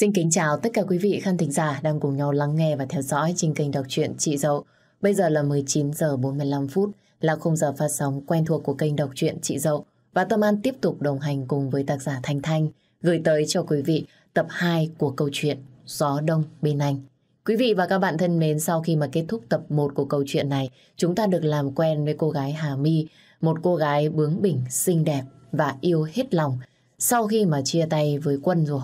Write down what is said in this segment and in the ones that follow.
Xin kính chào tất cả quý vị khán thính giả đang cùng nhau lắng nghe và theo dõi trên kênh đọc truyện Chị Dậu. Bây giờ là 19 giờ 45 phút là khung giờ phát sóng quen thuộc của kênh đọc truyện Chị Dậu và Tâm An tiếp tục đồng hành cùng với tác giả Thanh Thanh gửi tới cho quý vị tập 2 của câu chuyện Gió Đông Bên Anh. Quý vị và các bạn thân mến, sau khi mà kết thúc tập 1 của câu chuyện này, chúng ta được làm quen với cô gái Hà My, một cô gái bướng bỉnh, xinh đẹp và yêu hết lòng. Sau khi mà chia tay với Quân rồi,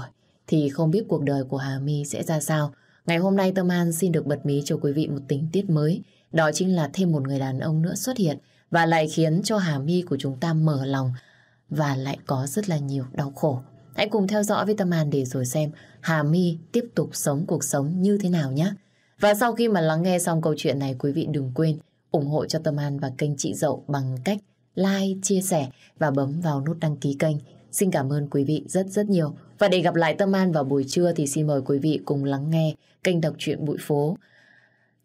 thì không biết cuộc đời của Hà My sẽ ra sao. Ngày hôm nay Tâm An xin được bật mí cho quý vị một tình tiết mới. Đó chính là thêm một người đàn ông nữa xuất hiện và lại khiến cho Hà My của chúng ta mở lòng và lại có rất là nhiều đau khổ. Hãy cùng theo dõi với Tâm An để rồi xem Hà My tiếp tục sống cuộc sống như thế nào nhé. Và sau khi mà lắng nghe xong câu chuyện này, quý vị đừng quên ủng hộ cho Tâm An và kênh Chị Dậu bằng cách like, chia sẻ và bấm vào nút đăng ký kênh. Xin cảm ơn quý vị rất rất nhiều. Và để gặp lại Tâm An vào buổi trưa thì xin mời quý vị cùng lắng nghe kênh đọc truyện Bụi Phố.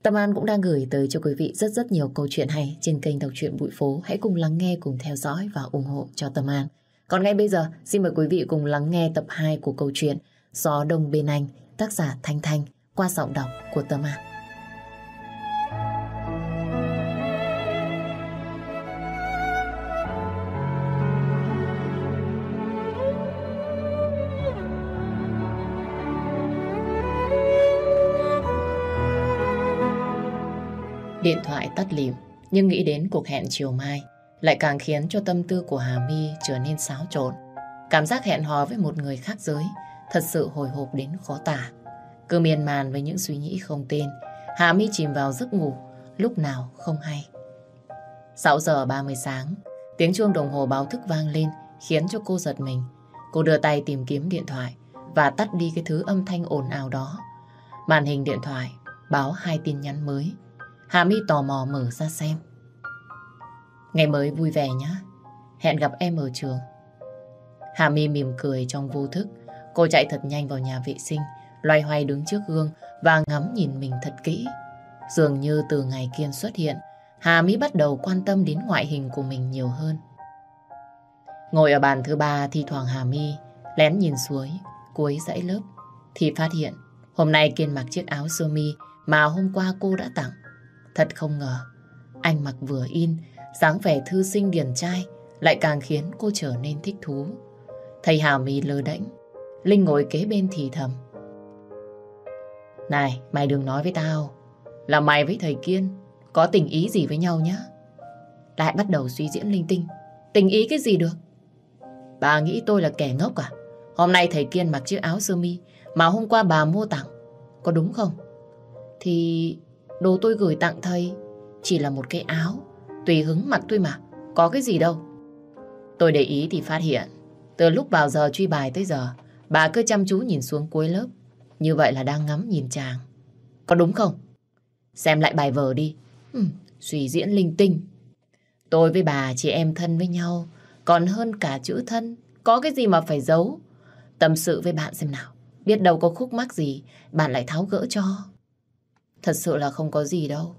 Tâm An cũng đang gửi tới cho quý vị rất rất nhiều câu chuyện hay trên kênh đọc truyện Bụi Phố. Hãy cùng lắng nghe, cùng theo dõi và ủng hộ cho Tâm An. Còn ngay bây giờ, xin mời quý vị cùng lắng nghe tập 2 của câu chuyện Gió Đông Bên Anh, tác giả Thanh Thanh qua giọng đọc của Tâm An. Điện thoại tắt lịm, nhưng nghĩ đến cuộc hẹn chiều mai lại càng khiến cho tâm tư của Hà My trở nên xáo trộn. Cảm giác hẹn hò với một người khác giới thật sự hồi hộp đến khó tả. Cứ miên man với những suy nghĩ không tên, Hà My chìm vào giấc ngủ, lúc nào không hay. 6 giờ 30 sáng, tiếng chuông đồng hồ báo thức vang lên khiến cho cô giật mình. Cô đưa tay tìm kiếm điện thoại và tắt đi cái thứ âm thanh ồn ào đó. Màn hình điện thoại báo hai tin nhắn mới. Hà My tò mò mở ra xem. Ngày mới vui vẻ nhé. Hẹn gặp em ở trường. Hà My mỉm cười trong vô thức. Cô chạy thật nhanh vào nhà vệ sinh, loay hoay đứng trước gương và ngắm nhìn mình thật kỹ. Dường như từ ngày Kiên xuất hiện, Hà My bắt đầu quan tâm đến ngoại hình của mình nhiều hơn. Ngồi ở bàn thứ ba, thi thoảng Hà My lén nhìn suối, cuối dãy lớp, thì phát hiện hôm nay Kiên mặc chiếc áo sơ mi mà hôm qua cô đã tặng. Thật không ngờ, anh mặc vừa in dáng vẻ thư sinh điển trai lại càng khiến cô trở nên thích thú. Thầy Hào mì lơ đễnh, Linh ngồi kế bên thì thầm. Này, mày đừng nói với tao là mày với thầy Kiên có tình ý gì với nhau nhá. Lại bắt đầu suy diễn linh tinh. Tình ý cái gì được? Bà nghĩ tôi là kẻ ngốc à? Hôm nay thầy Kiên mặc chiếc áo sơ mi mà hôm qua bà mua tặng. Có đúng không? Thì đồ tôi gửi tặng thầy chỉ là một cái áo Tùy hứng mặc thôi mà, có cái gì đâu. Tôi để ý thì phát hiện, từ lúc vào giờ truy bài tới giờ, bà cứ chăm chú nhìn xuống cuối lớp. Như vậy là đang ngắm nhìn chàng. Có đúng không? Xem lại bài vở đi. Ừ, suy diễn linh tinh. Tôi với bà chị em thân với nhau, còn hơn cả chữ thân. Có cái gì mà phải giấu? Tâm sự với bạn xem nào. Biết đâu có khúc mắc gì, bạn lại tháo gỡ cho. Thật sự là không có gì đâu.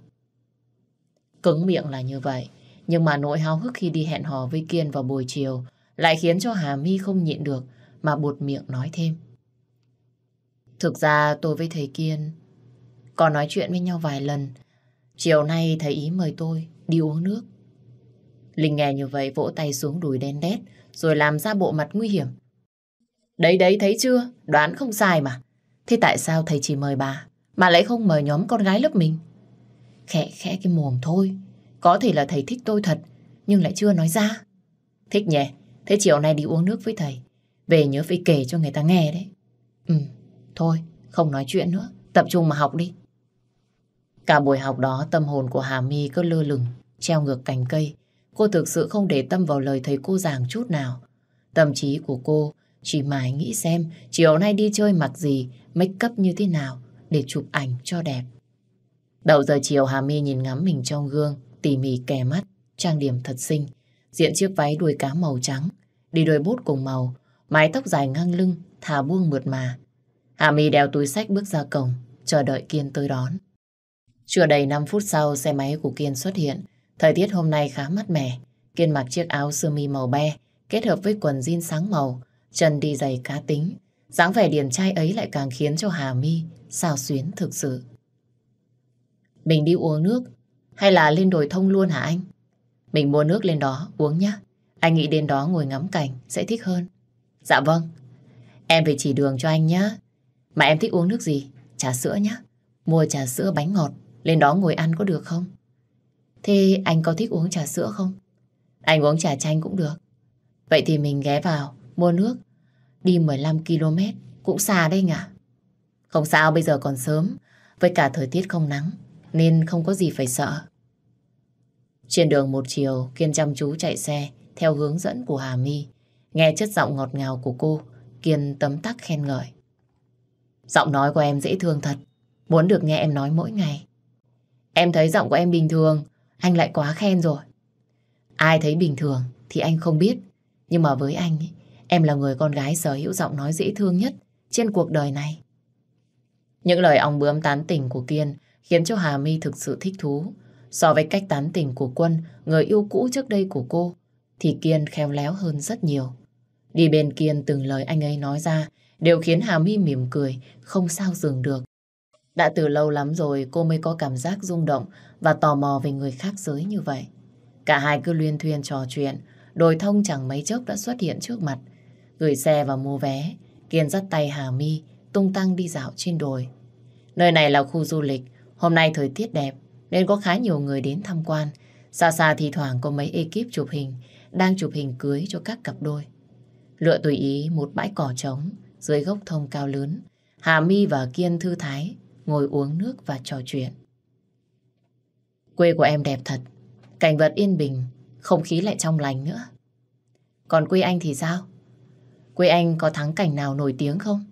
Cứng miệng là như vậy, nhưng mà nỗi háo hức khi đi hẹn hò với Kiên vào buổi chiều lại khiến cho Hà My không nhịn được mà buột miệng nói thêm. Thực ra tôi với thầy Kiên có nói chuyện với nhau vài lần. Chiều nay thầy ý mời tôi đi uống nước. Linh nghe như vậy vỗ tay xuống đùi đen đét rồi làm ra bộ mặt nguy hiểm. Đấy đấy thấy chưa? Đoán không sai mà. Thế tại sao thầy chỉ mời bà mà lại không mời nhóm con gái lớp mình? Khẽ khẽ cái mồm thôi. Có thể là thầy thích tôi thật, nhưng lại chưa nói ra. Thích nhỉ? Thế chiều nay đi uống nước với thầy. Về nhớ phải kể cho người ta nghe đấy. Ừ, thôi, không nói chuyện nữa. Tập trung mà học đi. Cả buổi học đó tâm hồn của Hà My cứ lơ lửng, treo ngược cành cây. Cô thực sự không để tâm vào lời thầy cô giảng chút nào. Tâm trí của cô chỉ mãi nghĩ xem chiều nay đi chơi mặc gì, make up như thế nào để chụp ảnh cho đẹp. Đầu giờ chiều Hà My nhìn ngắm mình trong gương, tỉ mỉ kè mắt, trang điểm thật xinh. Diện chiếc váy đuôi cá màu trắng, đi đôi bút cùng màu, mái tóc dài ngang lưng, thả buông mượt mà. Hà My đeo túi sách bước ra cổng, chờ đợi Kiên tới đón. Chưa đầy 5 phút sau, xe máy của Kiên xuất hiện. Thời tiết hôm nay khá mát mẻ. Kiên mặc chiếc áo sơ mi màu be, kết hợp với quần jean sáng màu, chân đi giày cá tính dáng vẻ điển trai ấy lại càng khiến cho Hà My sao xuyến thực sự. Mình đi uống nước hay là lên đồi thông luôn hả anh? Mình mua nước lên đó uống nhá. Anh nghĩ đến đó ngồi ngắm cảnh sẽ thích hơn. Dạ vâng. Em phải chỉ đường cho anh nhá. Mà em thích uống nước gì? Trà sữa nhá. Mua trà sữa bánh ngọt. Lên đó ngồi ăn có được không? Thế anh có thích uống trà sữa không? Anh uống trà chanh cũng được. Vậy thì mình ghé vào, mua nước. Đi 15 km, cũng xa đây nhỉ? Không sao, bây giờ còn sớm. Với cả thời tiết không nắng, nên không có gì phải sợ. Trên đường một chiều, Kiên chăm chú chạy xe theo hướng dẫn của Hà My. Nghe chất giọng ngọt ngào của cô, Kiên tấm tắc khen ngợi. Giọng nói của em dễ thương thật, muốn được nghe em nói mỗi ngày. Em thấy giọng của em bình thường, anh lại quá khen rồi. Ai thấy bình thường thì anh không biết, nhưng mà với anh, em là người con gái sở hữu giọng nói dễ thương nhất trên cuộc đời này. Những lời ong bướm tán tỉnh của Kiên khiến cho Hà My thực sự thích thú. So với cách tán tỉnh của Quân, người yêu cũ trước đây của cô, thì Kiên khéo léo hơn rất nhiều. Đi bên Kiên từng lời anh ấy nói ra đều khiến Hà My mỉm cười, không sao dừng được. Đã từ lâu lắm rồi cô mới có cảm giác rung động và tò mò về người khác giới như vậy. Cả hai cứ luyên thuyên trò chuyện, đồi thông chẳng mấy chốc đã xuất hiện trước mặt. Gửi xe và mua vé, Kiên dắt tay Hà My tung tăng đi dạo trên đồi. Nơi này là khu du lịch, hôm nay thời tiết đẹp nên có khá nhiều người đến tham quan. Xa xa thì thoảng có mấy ekip chụp hình đang chụp hình cưới cho các cặp đôi. Lựa tùy ý một bãi cỏ trống dưới gốc thông cao lớn. Hà My và Kiên thư thái ngồi uống nước và trò chuyện. Quê của em đẹp thật, cảnh vật yên bình, không khí lại trong lành nữa. Còn quê anh thì sao? Quê anh có thắng cảnh nào nổi tiếng không?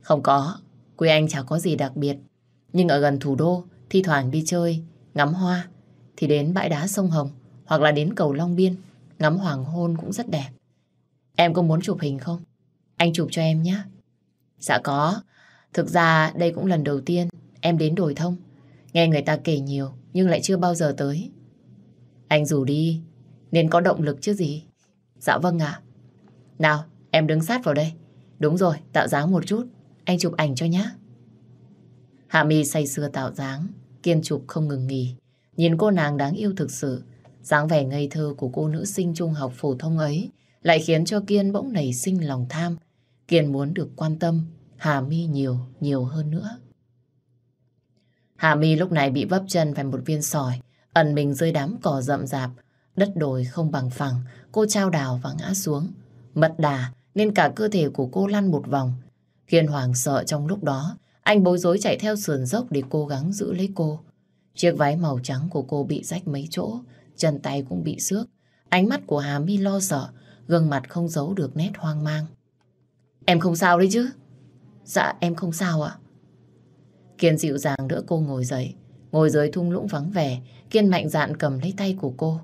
Không có, quê anh chả có gì đặc biệt. Nhưng ở gần thủ đô, thi thoảng đi chơi, ngắm hoa, thì đến bãi đá sông Hồng hoặc là đến cầu Long Biên, ngắm hoàng hôn cũng rất đẹp. Em có muốn chụp hình không? Anh chụp cho em nhé. Dạ có. Thực ra đây cũng lần đầu tiên em đến đồi thông. Nghe người ta kể nhiều nhưng lại chưa bao giờ tới. Anh rủ đi nên có động lực chứ gì. Dạ vâng ạ. Nào, em đứng sát vào đây. Đúng rồi, tạo dáng một chút. Anh chụp ảnh cho nhé. Hạ Mi say sưa tạo dáng, kiên chụp không ngừng nghỉ. Nhìn cô nàng đáng yêu thực sự, dáng vẻ ngây thơ của cô nữ sinh trung học phổ thông ấy lại khiến cho Kiên bỗng nảy sinh lòng tham. Kiên muốn được quan tâm Hà Mi nhiều, nhiều hơn nữa. Hà Mi lúc này bị vấp chân phải một viên sỏi, ẩn mình rơi đám cỏ rậm rạp, đất đồi không bằng phẳng, cô trao đảo và ngã xuống. Mật đà nên cả cơ thể của cô lăn một vòng. Kiên hoàng sợ trong lúc đó, anh bối rối chạy theo sườn dốc để cố gắng giữ lấy cô. Chiếc váy màu trắng của cô bị rách mấy chỗ, chân tay cũng bị xước. Ánh mắt của Hà Mi lo sợ, gương mặt không giấu được nét hoang mang. Em không sao đấy chứ? Dạ em không sao ạ. Kiên dịu dàng đỡ cô ngồi dậy. Ngồi dưới thung lũng vắng vẻ, Kiên mạnh dạn cầm lấy tay của cô.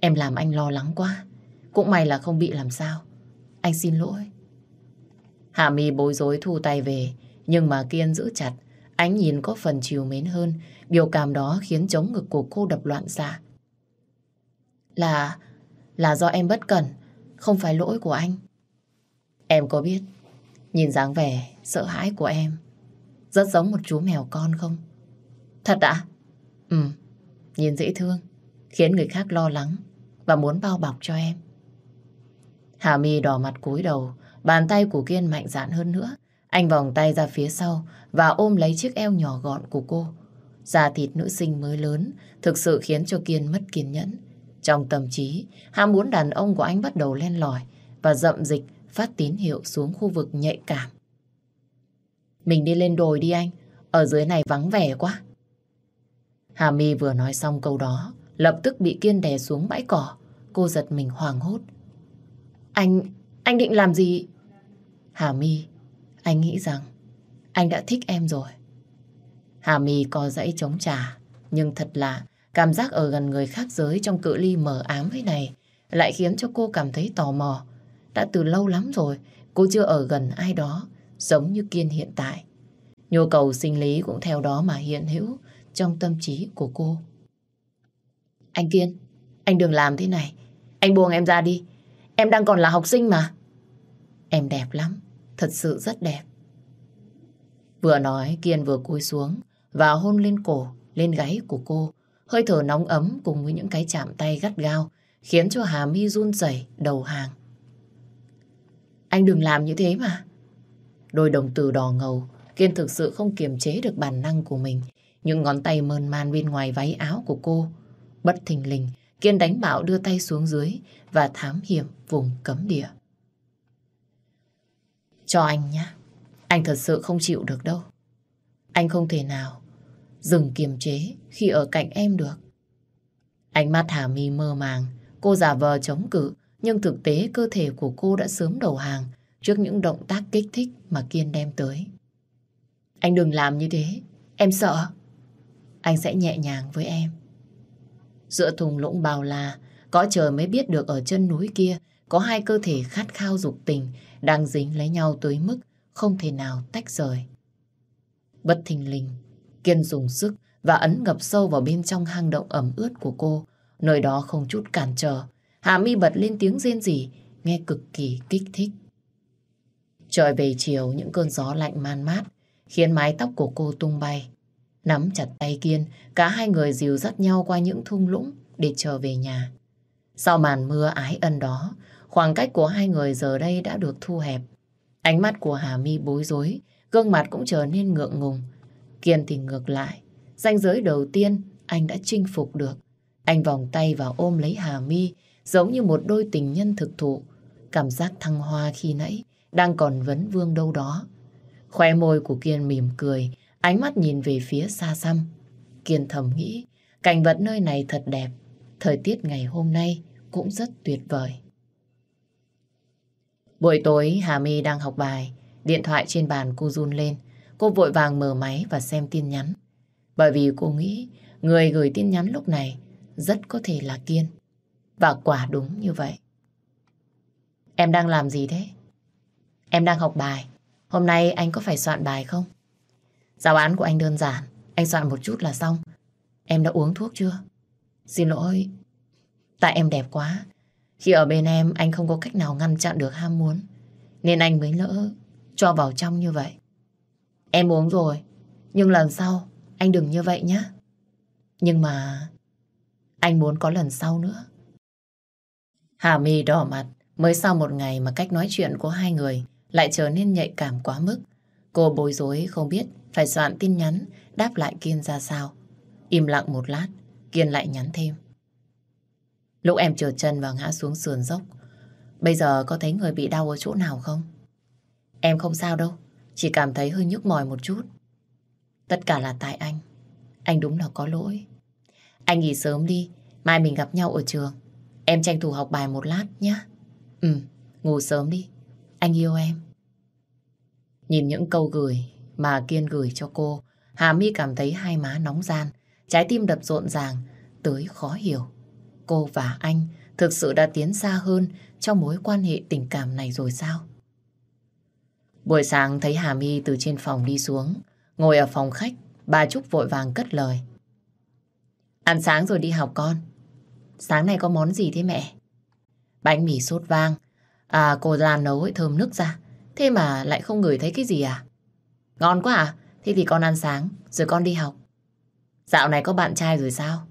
Em làm anh lo lắng quá. Cũng may là không bị làm sao. Anh xin lỗi. Hạ mi bối rối thu tay về, nhưng mà Kiên giữ chặt. Ánh nhìn có phần chiều mến hơn. Biểu cảm đó khiến chống ngực của cô đập loạn xạ. Là... là do em bất cẩn, không phải lỗi của anh. Em có biết, nhìn dáng vẻ sợ hãi của em rất giống một chú mèo con không? Thật ạ? Ừ, nhìn dễ thương, khiến người khác lo lắng và muốn bao bọc cho em. Hà My đỏ mặt cúi đầu, bàn tay của Kiên mạnh dạn hơn nữa. Anh vòng tay ra phía sau và ôm lấy chiếc eo nhỏ gọn của cô. Da thịt nữ sinh mới lớn thực sự khiến cho Kiên mất kiên nhẫn. Trong tâm trí, ham muốn đàn ông của anh bắt đầu len lỏi và dậm dịch phát tín hiệu xuống khu vực nhạy cảm. Mình đi lên đồi đi anh, ở dưới này vắng vẻ quá. Hà My vừa nói xong câu đó, lập tức bị Kiên đè xuống bãi cỏ. Cô giật mình hoảng hốt. Anh, anh định làm gì? Hà My, anh nghĩ rằng anh đã thích em rồi. Hà My co dãy chống trả, nhưng thật lạ, cảm giác ở gần người khác giới trong cự ly mờ ám thế này lại khiến cho cô cảm thấy tò mò. Đã từ lâu lắm rồi, cô chưa ở gần ai đó giống như Kiên hiện tại. Nhu cầu sinh lý cũng theo đó mà hiện hữu trong tâm trí của cô. Anh Kiên, anh đừng làm thế này. Anh buông em ra đi. Em đang còn là học sinh mà. Em đẹp lắm. thật sự rất đẹp. Vừa nói Kiên vừa cúi xuống và hôn lên cổ, lên gáy của cô. Hơi thở nóng ấm cùng với những cái chạm tay gắt gao khiến cho Hà Mi run rẩy đầu hàng. Anh đừng làm như thế mà. Đôi đồng tử đỏ ngầu, Kiên thực sự không kiềm chế được bản năng của mình. Những ngón tay mơn man bên ngoài váy áo của cô. Bất thình lình, Kiên đánh bạo đưa tay xuống dưới và thám hiểm vùng cấm địa. Cho anh nhé. Anh thật sự không chịu được đâu. Anh không thể nào dừng kiềm chế khi ở cạnh em được. Ánh mắt Hà Mi mơ màng, cô giả vờ chống cự, nhưng thực tế cơ thể của cô đã sớm đầu hàng trước những động tác kích thích mà Kiên đem tới. Anh đừng làm như thế, em sợ. Anh sẽ nhẹ nhàng với em. Giữa thùng lũng bào là, có trời mới biết được ở chân núi kia có hai cơ thể khát khao dục tình đang dính lấy nhau tới mức không thể nào tách rời. Bất thình lình, Kiên dùng sức và ấn ngập sâu vào bên trong hang động ẩm ướt của cô. Nơi đó không chút cản trở. Hạ mi bật lên tiếng rên rỉ, nghe cực kỳ kích thích. Trời về chiều, những cơn gió lạnh man mát khiến mái tóc của cô tung bay. Nắm chặt tay Kiên, cả hai người dìu dắt nhau qua những thung lũng để trở về nhà. Sau màn mưa ái ân đó, khoảng cách của hai người giờ đây đã được thu hẹp. Ánh mắt của Hà Mi bối rối, gương mặt cũng trở nên ngượng ngùng. Kiên thì ngược lại, ranh giới đầu tiên anh đã chinh phục được. Anh vòng tay vào ôm lấy Hà Mi, giống như một đôi tình nhân thực thụ. Cảm giác thăng hoa khi nãy đang còn vấn vương đâu đó. Khoe môi của Kiên mỉm cười, ánh mắt nhìn về phía xa xăm. Kiên thầm nghĩ, cảnh vật nơi này thật đẹp. Thời tiết ngày hôm nay cũng rất tuyệt vời. Buổi tối Hà My đang học bài, điện thoại trên bàn cô run lên. Cô vội vàng mở máy và xem tin nhắn. Bởi vì cô nghĩ người gửi tin nhắn lúc này rất có thể là Kiên. Và quả đúng như vậy. Em đang làm gì thế? Em đang học bài. Hôm nay anh có phải soạn bài không? Giáo án của anh đơn giản. Anh soạn một chút là xong. Em đã uống thuốc chưa? Xin lỗi. Tại em đẹp quá. Khi ở bên em, anh không có cách nào ngăn chặn được ham muốn. Nên anh mới lỡ cho vào trong như vậy. Em uống rồi. Nhưng lần sau, anh đừng như vậy nhé. Nhưng mà... Anh muốn có lần sau nữa. Hà My đỏ mặt. Mới sau một ngày mà cách nói chuyện của hai người lại trở nên nhạy cảm quá mức. Cô bối rối không biết phải soạn tin nhắn đáp lại Kiên ra sao. Im lặng một lát, Kiên lại nhắn thêm. Lúc em trượt chân và ngã xuống sườn dốc, bây giờ có thấy người bị đau ở chỗ nào không? Em không sao đâu, chỉ cảm thấy hơi nhức mỏi một chút. Tất cả là tại anh. Anh đúng là có lỗi. Anh nghỉ sớm đi, mai mình gặp nhau ở trường. Em tranh thủ học bài một lát nhé. Ừ, ngủ sớm đi. Anh yêu em. Nhìn những câu gửi mà Kiên gửi cho cô, Hà My cảm thấy hai má nóng gian, trái tim đập rộn ràng, tới khó hiểu. Cô và anh thực sự đã tiến xa hơn trong mối quan hệ tình cảm này rồi sao? Buổi sáng thấy Hà My từ trên phòng đi xuống, ngồi ở phòng khách, bà Trúc vội vàng cất lời. Ăn sáng rồi đi học con. Sáng nay có món gì thế mẹ? Bánh mì sốt vang. À cô Lan nấu ấy thơm nức ra. Thế mà lại không ngửi thấy cái gì à? Ngon quá à? Thế thì con ăn sáng, rồi con đi học. Dạo này có bạn trai rồi sao?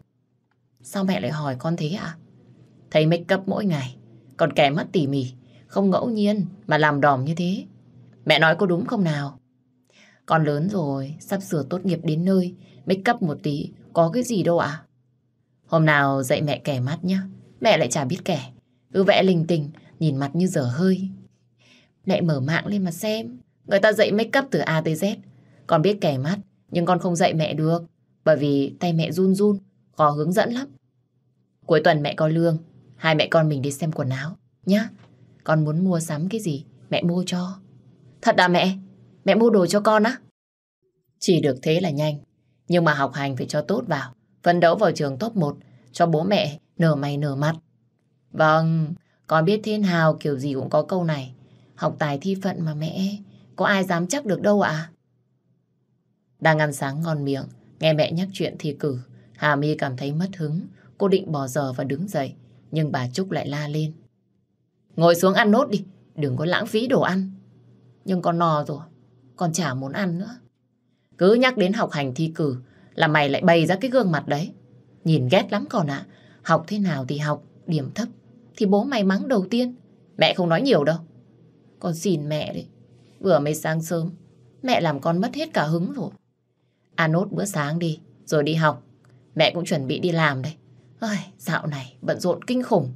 Sao mẹ lại hỏi con thế ạ? À? Thấy make up mỗi ngày, còn kẻ mắt tỉ mỉ, không ngẫu nhiên mà làm đòm như thế. Mẹ nói có đúng không nào? Con lớn rồi, sắp sửa tốt nghiệp đến nơi, make up một tí, có cái gì đâu ạ? Hôm nào dạy mẹ kẻ mắt nhá, mẹ lại chả biết kẻ. Cứ vẽ linh tinh, nhìn mặt như dở hơi. Mẹ mở mạng lên mà xem, người ta dạy make up từ A tới Z. Con biết kẻ mắt, nhưng con không dạy mẹ được, bởi vì tay mẹ run run, khó hướng dẫn lắm. Cuối tuần mẹ có lương, hai mẹ con mình đi xem quần áo, nhá. Con muốn mua sắm cái gì, mẹ mua cho. Thật à mẹ? Mẹ mua đồ cho con á? Chỉ được thế là nhanh, nhưng mà học hành phải cho tốt vào, phấn đấu vào trường top 1, cho bố mẹ nở mày nở mặt. Vâng, con biết thiên hào kiểu gì cũng có câu này. Học tài thi phận mà mẹ, có ai dám chắc được đâu ạ? Đang ăn sáng ngon miệng, nghe mẹ nhắc chuyện thi cử, Hà My cảm thấy mất hứng. Cô định bỏ giờ và đứng dậy, nhưng bà Trúc lại la lên. Ngồi xuống ăn nốt đi, đừng có lãng phí đồ ăn. Nhưng con no rồi, con chả muốn ăn nữa. Cứ nhắc đến học hành thi cử là mày lại bày ra cái gương mặt đấy. Nhìn ghét lắm còn ạ. Học thế nào thì học, điểm thấp. Thì bố mày mắng đầu tiên. Mẹ không nói nhiều đâu. Con xin mẹ đấy. Vừa mới sáng sớm, mẹ làm con mất hết cả hứng rồi. Ăn nốt bữa sáng đi, rồi đi học. Mẹ cũng chuẩn bị đi làm đây. Ôi, dạo này bận rộn kinh khủng.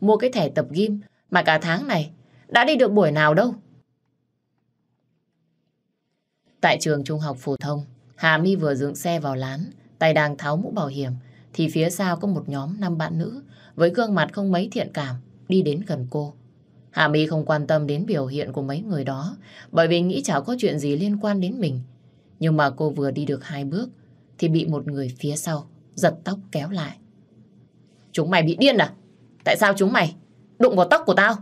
Mua cái thẻ tập gym mà cả tháng này đã đi được buổi nào đâu. Tại trường trung học phổ thông, Hà My vừa dựng xe vào lán, tay đang tháo mũ bảo hiểm, thì phía sau có một nhóm năm bạn nữ với gương mặt không mấy thiện cảm đi đến gần cô. Hà My không quan tâm đến biểu hiện của mấy người đó bởi vì nghĩ chả có chuyện gì liên quan đến mình. Nhưng mà cô vừa đi được hai bước thì bị một người phía sau giật tóc kéo lại. Chúng mày bị điên à? Tại sao chúng mày đụng vào tóc của tao?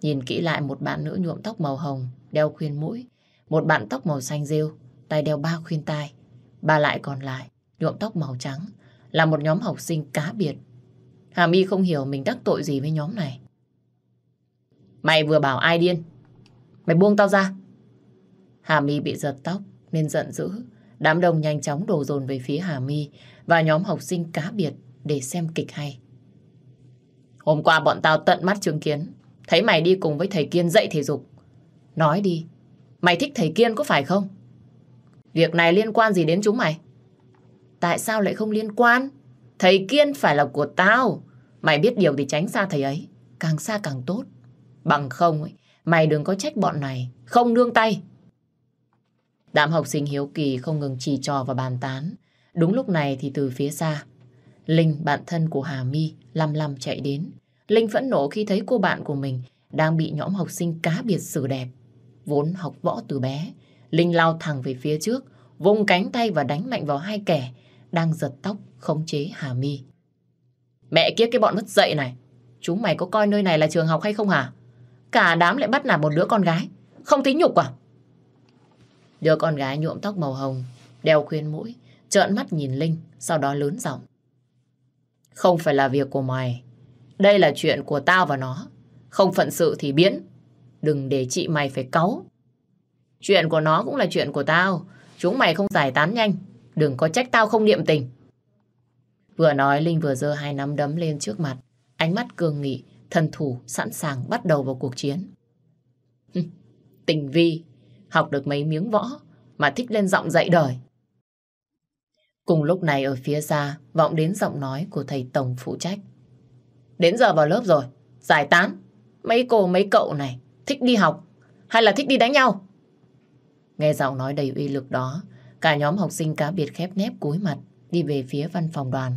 Nhìn kỹ lại một bạn nữ nhuộm tóc màu hồng, đeo khuyên mũi, một bạn tóc màu xanh rêu, tay đeo ba khuyên tai, ba lại còn lại nhuộm tóc màu trắng, là một nhóm học sinh cá biệt. Hà My không hiểu mình đắc tội gì với nhóm này. Mày vừa bảo ai điên? Mày buông tao ra. Hà My bị giật tóc nên giận dữ. Đám đông nhanh chóng đổ dồn về phía Hà My và nhóm học sinh cá biệt để xem kịch hay. Hôm qua bọn tao tận mắt chứng kiến thấy mày đi cùng với thầy Kiên dạy thể dục. Nói đi, mày thích thầy Kiên có phải không? Việc này liên quan gì đến chúng mày? Tại sao lại không liên quan? Thầy Kiên phải là của tao. Mày biết điều thì tránh xa thầy ấy. Càng xa càng tốt. Bằng không, ấy, mày đừng có trách bọn này. Không nương tay. Đám học sinh hiếu kỳ không ngừng chỉ trò và bàn tán. Đúng lúc này thì từ phía xa, Linh, bạn thân của Hà My, lăm lăm chạy đến. Linh phẫn nộ khi thấy cô bạn của mình đang bị nhóm học sinh cá biệt xử đẹp. Vốn học võ từ bé, Linh lao thẳng về phía trước, vung cánh tay và đánh mạnh vào hai kẻ đang giật tóc khống chế Hà My. Mẹ kiếp cái bọn mất dậy này, chúng mày có coi nơi này là trường học hay không hả? Cả đám lại bắt nạt một đứa con gái, không thấy nhục à? Đứa con gái nhuộm tóc màu hồng, đeo khuyên mũi, trợn mắt nhìn Linh, sau đó lớn giọng. Không phải là việc của mày, đây là chuyện của tao và nó. Không phận sự thì biến, đừng để chị mày phải cáu. Chuyện của nó cũng là chuyện của tao, chúng mày không giải tán nhanh, đừng có trách tao không niệm tình. Vừa nói Linh vừa giơ hai nắm đấm lên trước mặt, ánh mắt cường nghị, thần thủ sẵn sàng bắt đầu vào cuộc chiến. Tình vi, học được mấy miếng võ mà thích lên giọng dạy đời. Cùng lúc này ở phía xa vọng đến giọng nói của thầy Tổng phụ trách. Đến giờ vào lớp rồi, giải tán. Mấy cô mấy cậu này thích đi học hay là thích đi đánh nhau? Nghe giọng nói đầy uy lực đó, cả nhóm học sinh cá biệt khép nép cúi mặt đi về phía văn phòng đoàn.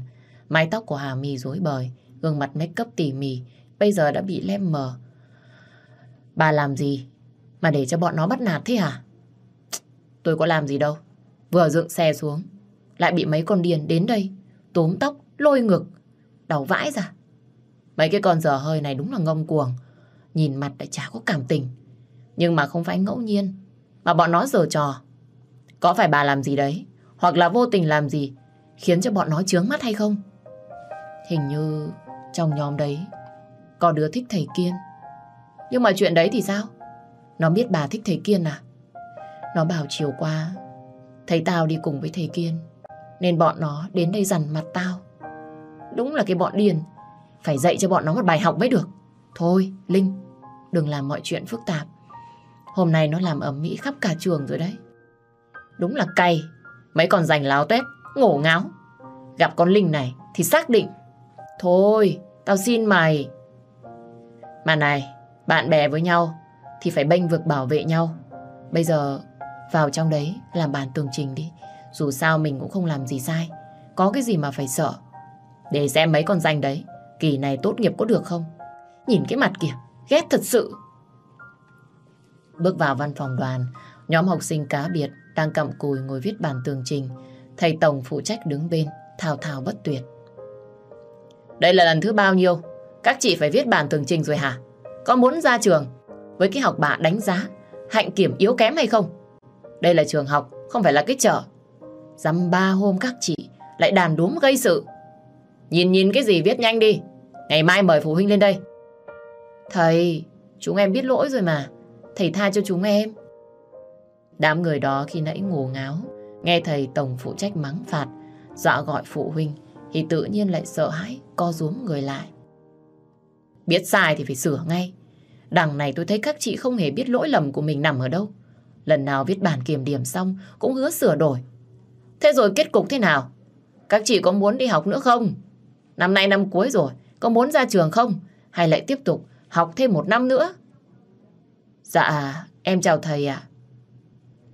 Mái tóc của Hà My rối bời, gương mặt make up tỉ mỉ, bây giờ đã bị lem mờ. Bà làm gì mà để cho bọn nó bắt nạt thế hả? Tôi có làm gì đâu. Vừa dựng xe xuống, lại bị mấy con điền đến đây, tốm tóc, lôi ngực, đầu vãi ra. Mấy cái con dở hơi này đúng là ngông cuồng, nhìn mặt đã chả có cảm tình. Nhưng mà không phải ngẫu nhiên, mà bọn nó giở trò. Có phải bà làm gì đấy, hoặc là vô tình làm gì, khiến cho bọn nó chướng mắt hay không? Hình như trong nhóm đấy có đứa thích thầy Kiên. Nhưng mà chuyện đấy thì sao? Nó biết bà thích thầy Kiên à? Nó bảo chiều qua thầy tao đi cùng với thầy Kiên nên bọn nó đến đây dằn mặt tao. Đúng là cái bọn điền Phải dạy cho bọn nó một bài học mới được. Thôi, Linh, đừng làm mọi chuyện phức tạp. Hôm nay nó làm ẩm mỹ khắp cả trường rồi đấy. Đúng là cay. Mấy con rành láo tét, ngổ ngáo. Gặp con Linh này thì xác định. Thôi, tao xin mày. Mà này, bạn bè với nhau thì phải bênh vực bảo vệ nhau. Bây giờ vào trong đấy làm bản tường trình đi. Dù sao mình cũng không làm gì sai. Có cái gì mà phải sợ. Để xem mấy con danh đấy. Kỳ này tốt nghiệp có được không? Nhìn cái mặt kìa, ghét thật sự. Bước vào văn phòng đoàn, nhóm học sinh cá biệt đang cặm cùi ngồi viết bản tường trình. Thầy Tổng phụ trách đứng bên, thao thao bất tuyệt. Đây là lần thứ bao nhiêu? Các chị phải viết bản tường trình rồi hả? Có muốn ra trường với cái học bạ đánh giá hạnh kiểm yếu kém hay không? Đây là trường học, không phải là cái chợ. Dăm ba hôm các chị lại đàn đúm gây sự. Nhìn nhìn cái gì viết nhanh đi. Ngày mai mời phụ huynh lên đây. Thầy, chúng em biết lỗi rồi mà. thầy tha cho chúng em. Đám người đó khi nãy ngủ ngáo, nghe thầy tổng phụ trách mắng phạt, dọa gọi phụ huynh, thì tự nhiên lại sợ hãi, co rúm người lại. Biết sai thì phải sửa ngay. Đằng này tôi thấy các chị không hề biết lỗi lầm của mình nằm ở đâu. Lần nào viết bản kiểm điểm xong cũng hứa sửa đổi. Thế rồi kết cục thế nào? Các chị có muốn đi học nữa không? Năm nay năm cuối rồi, có muốn ra trường không? Hay lại tiếp tục học thêm một năm nữa? Dạ, em chào thầy ạ.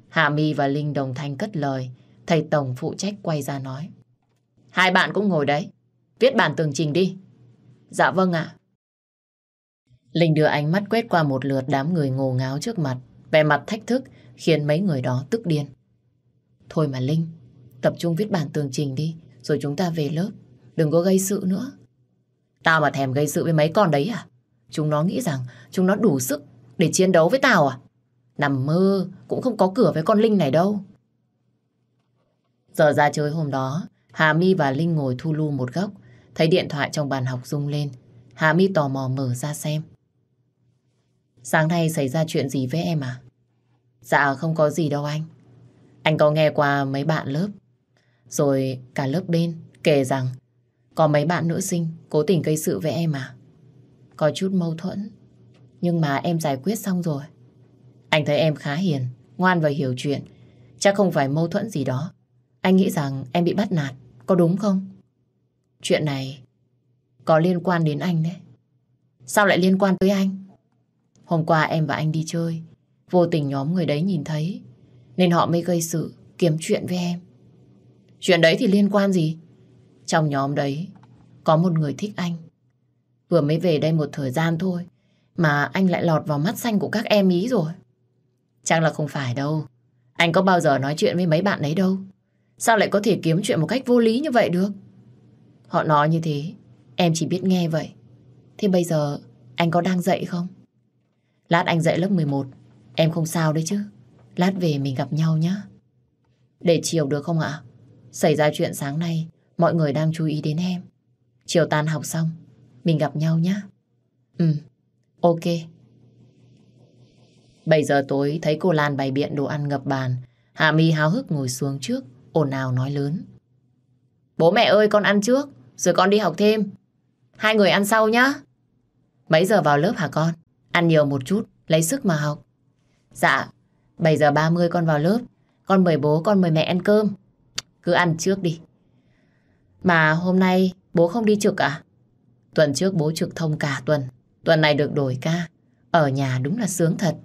Hà My và Linh đồng thanh cất lời. Thầy Tổng phụ trách quay ra nói. Hai bạn cũng ngồi đấy. Viết bản tường trình đi. Dạ vâng ạ. Linh đưa ánh mắt quét qua một lượt đám người ngồ ngáo trước mặt. Vẻ mặt thách thức khiến mấy người đó tức điên. Thôi mà Linh, tập trung viết bản tường trình đi, rồi chúng ta về lớp. Đừng có gây sự nữa. Tao mà thèm gây sự với mấy con đấy à? Chúng nó nghĩ rằng chúng nó đủ sức để chiến đấu với tao à? Nằm mơ cũng không có cửa với con Linh này đâu. Giờ ra chơi hôm đó, Hà My và Linh ngồi thu lu một góc, thấy điện thoại trong bàn học rung lên. Hà My tò mò mở ra xem. Sáng nay xảy ra chuyện gì với em à? Dạ không có gì đâu anh. Anh có nghe qua mấy bạn lớp, rồi cả lớp bên kể rằng có mấy bạn nữ sinh cố tình gây sự với em à? Có chút mâu thuẫn, nhưng mà em giải quyết xong rồi. Anh thấy em khá hiền, ngoan và hiểu chuyện. Chắc không phải mâu thuẫn gì đó. Anh nghĩ rằng em bị bắt nạt, có đúng không? Chuyện này có liên quan đến anh đấy. Sao lại liên quan tới anh? Hôm qua em và anh đi chơi, vô tình nhóm người đấy nhìn thấy, nên họ mới gây sự, kiếm chuyện với em. Chuyện đấy thì liên quan gì? Trong nhóm đấy, có một người thích anh. Vừa mới về đây một thời gian thôi, mà anh lại lọt vào mắt xanh của các em ý rồi. Chắc là không phải đâu. Anh có bao giờ nói chuyện với mấy bạn ấy đâu. Sao lại có thể kiếm chuyện một cách vô lý như vậy được? Họ nói như thế, em chỉ biết nghe vậy. Thế bây giờ anh có đang dậy không? Lát anh dậy lớp 11, em không sao đấy chứ. Lát về mình gặp nhau nhé. Để chiều được không ạ? Xảy ra chuyện sáng nay, mọi người đang chú ý đến em. Chiều tan học xong, mình gặp nhau nhé. Ừ, ok. 7 giờ tối thấy cô Lan bày biện đồ ăn ngập bàn. Hà My háo hức ngồi xuống trước, ồn ào nói lớn. Bố mẹ ơi con ăn trước, rồi con đi học thêm. Hai người ăn sau nhá. Mấy giờ vào lớp hả con? Ăn nhiều một chút, lấy sức mà học. Dạ, 7 giờ 30 con vào lớp. Con mời bố, con mời mẹ ăn cơm. Cứ ăn trước đi. Mà hôm nay bố không đi trực à? Tuần trước bố trực thông cả tuần. Tuần này được đổi ca. Ở nhà đúng là sướng thật.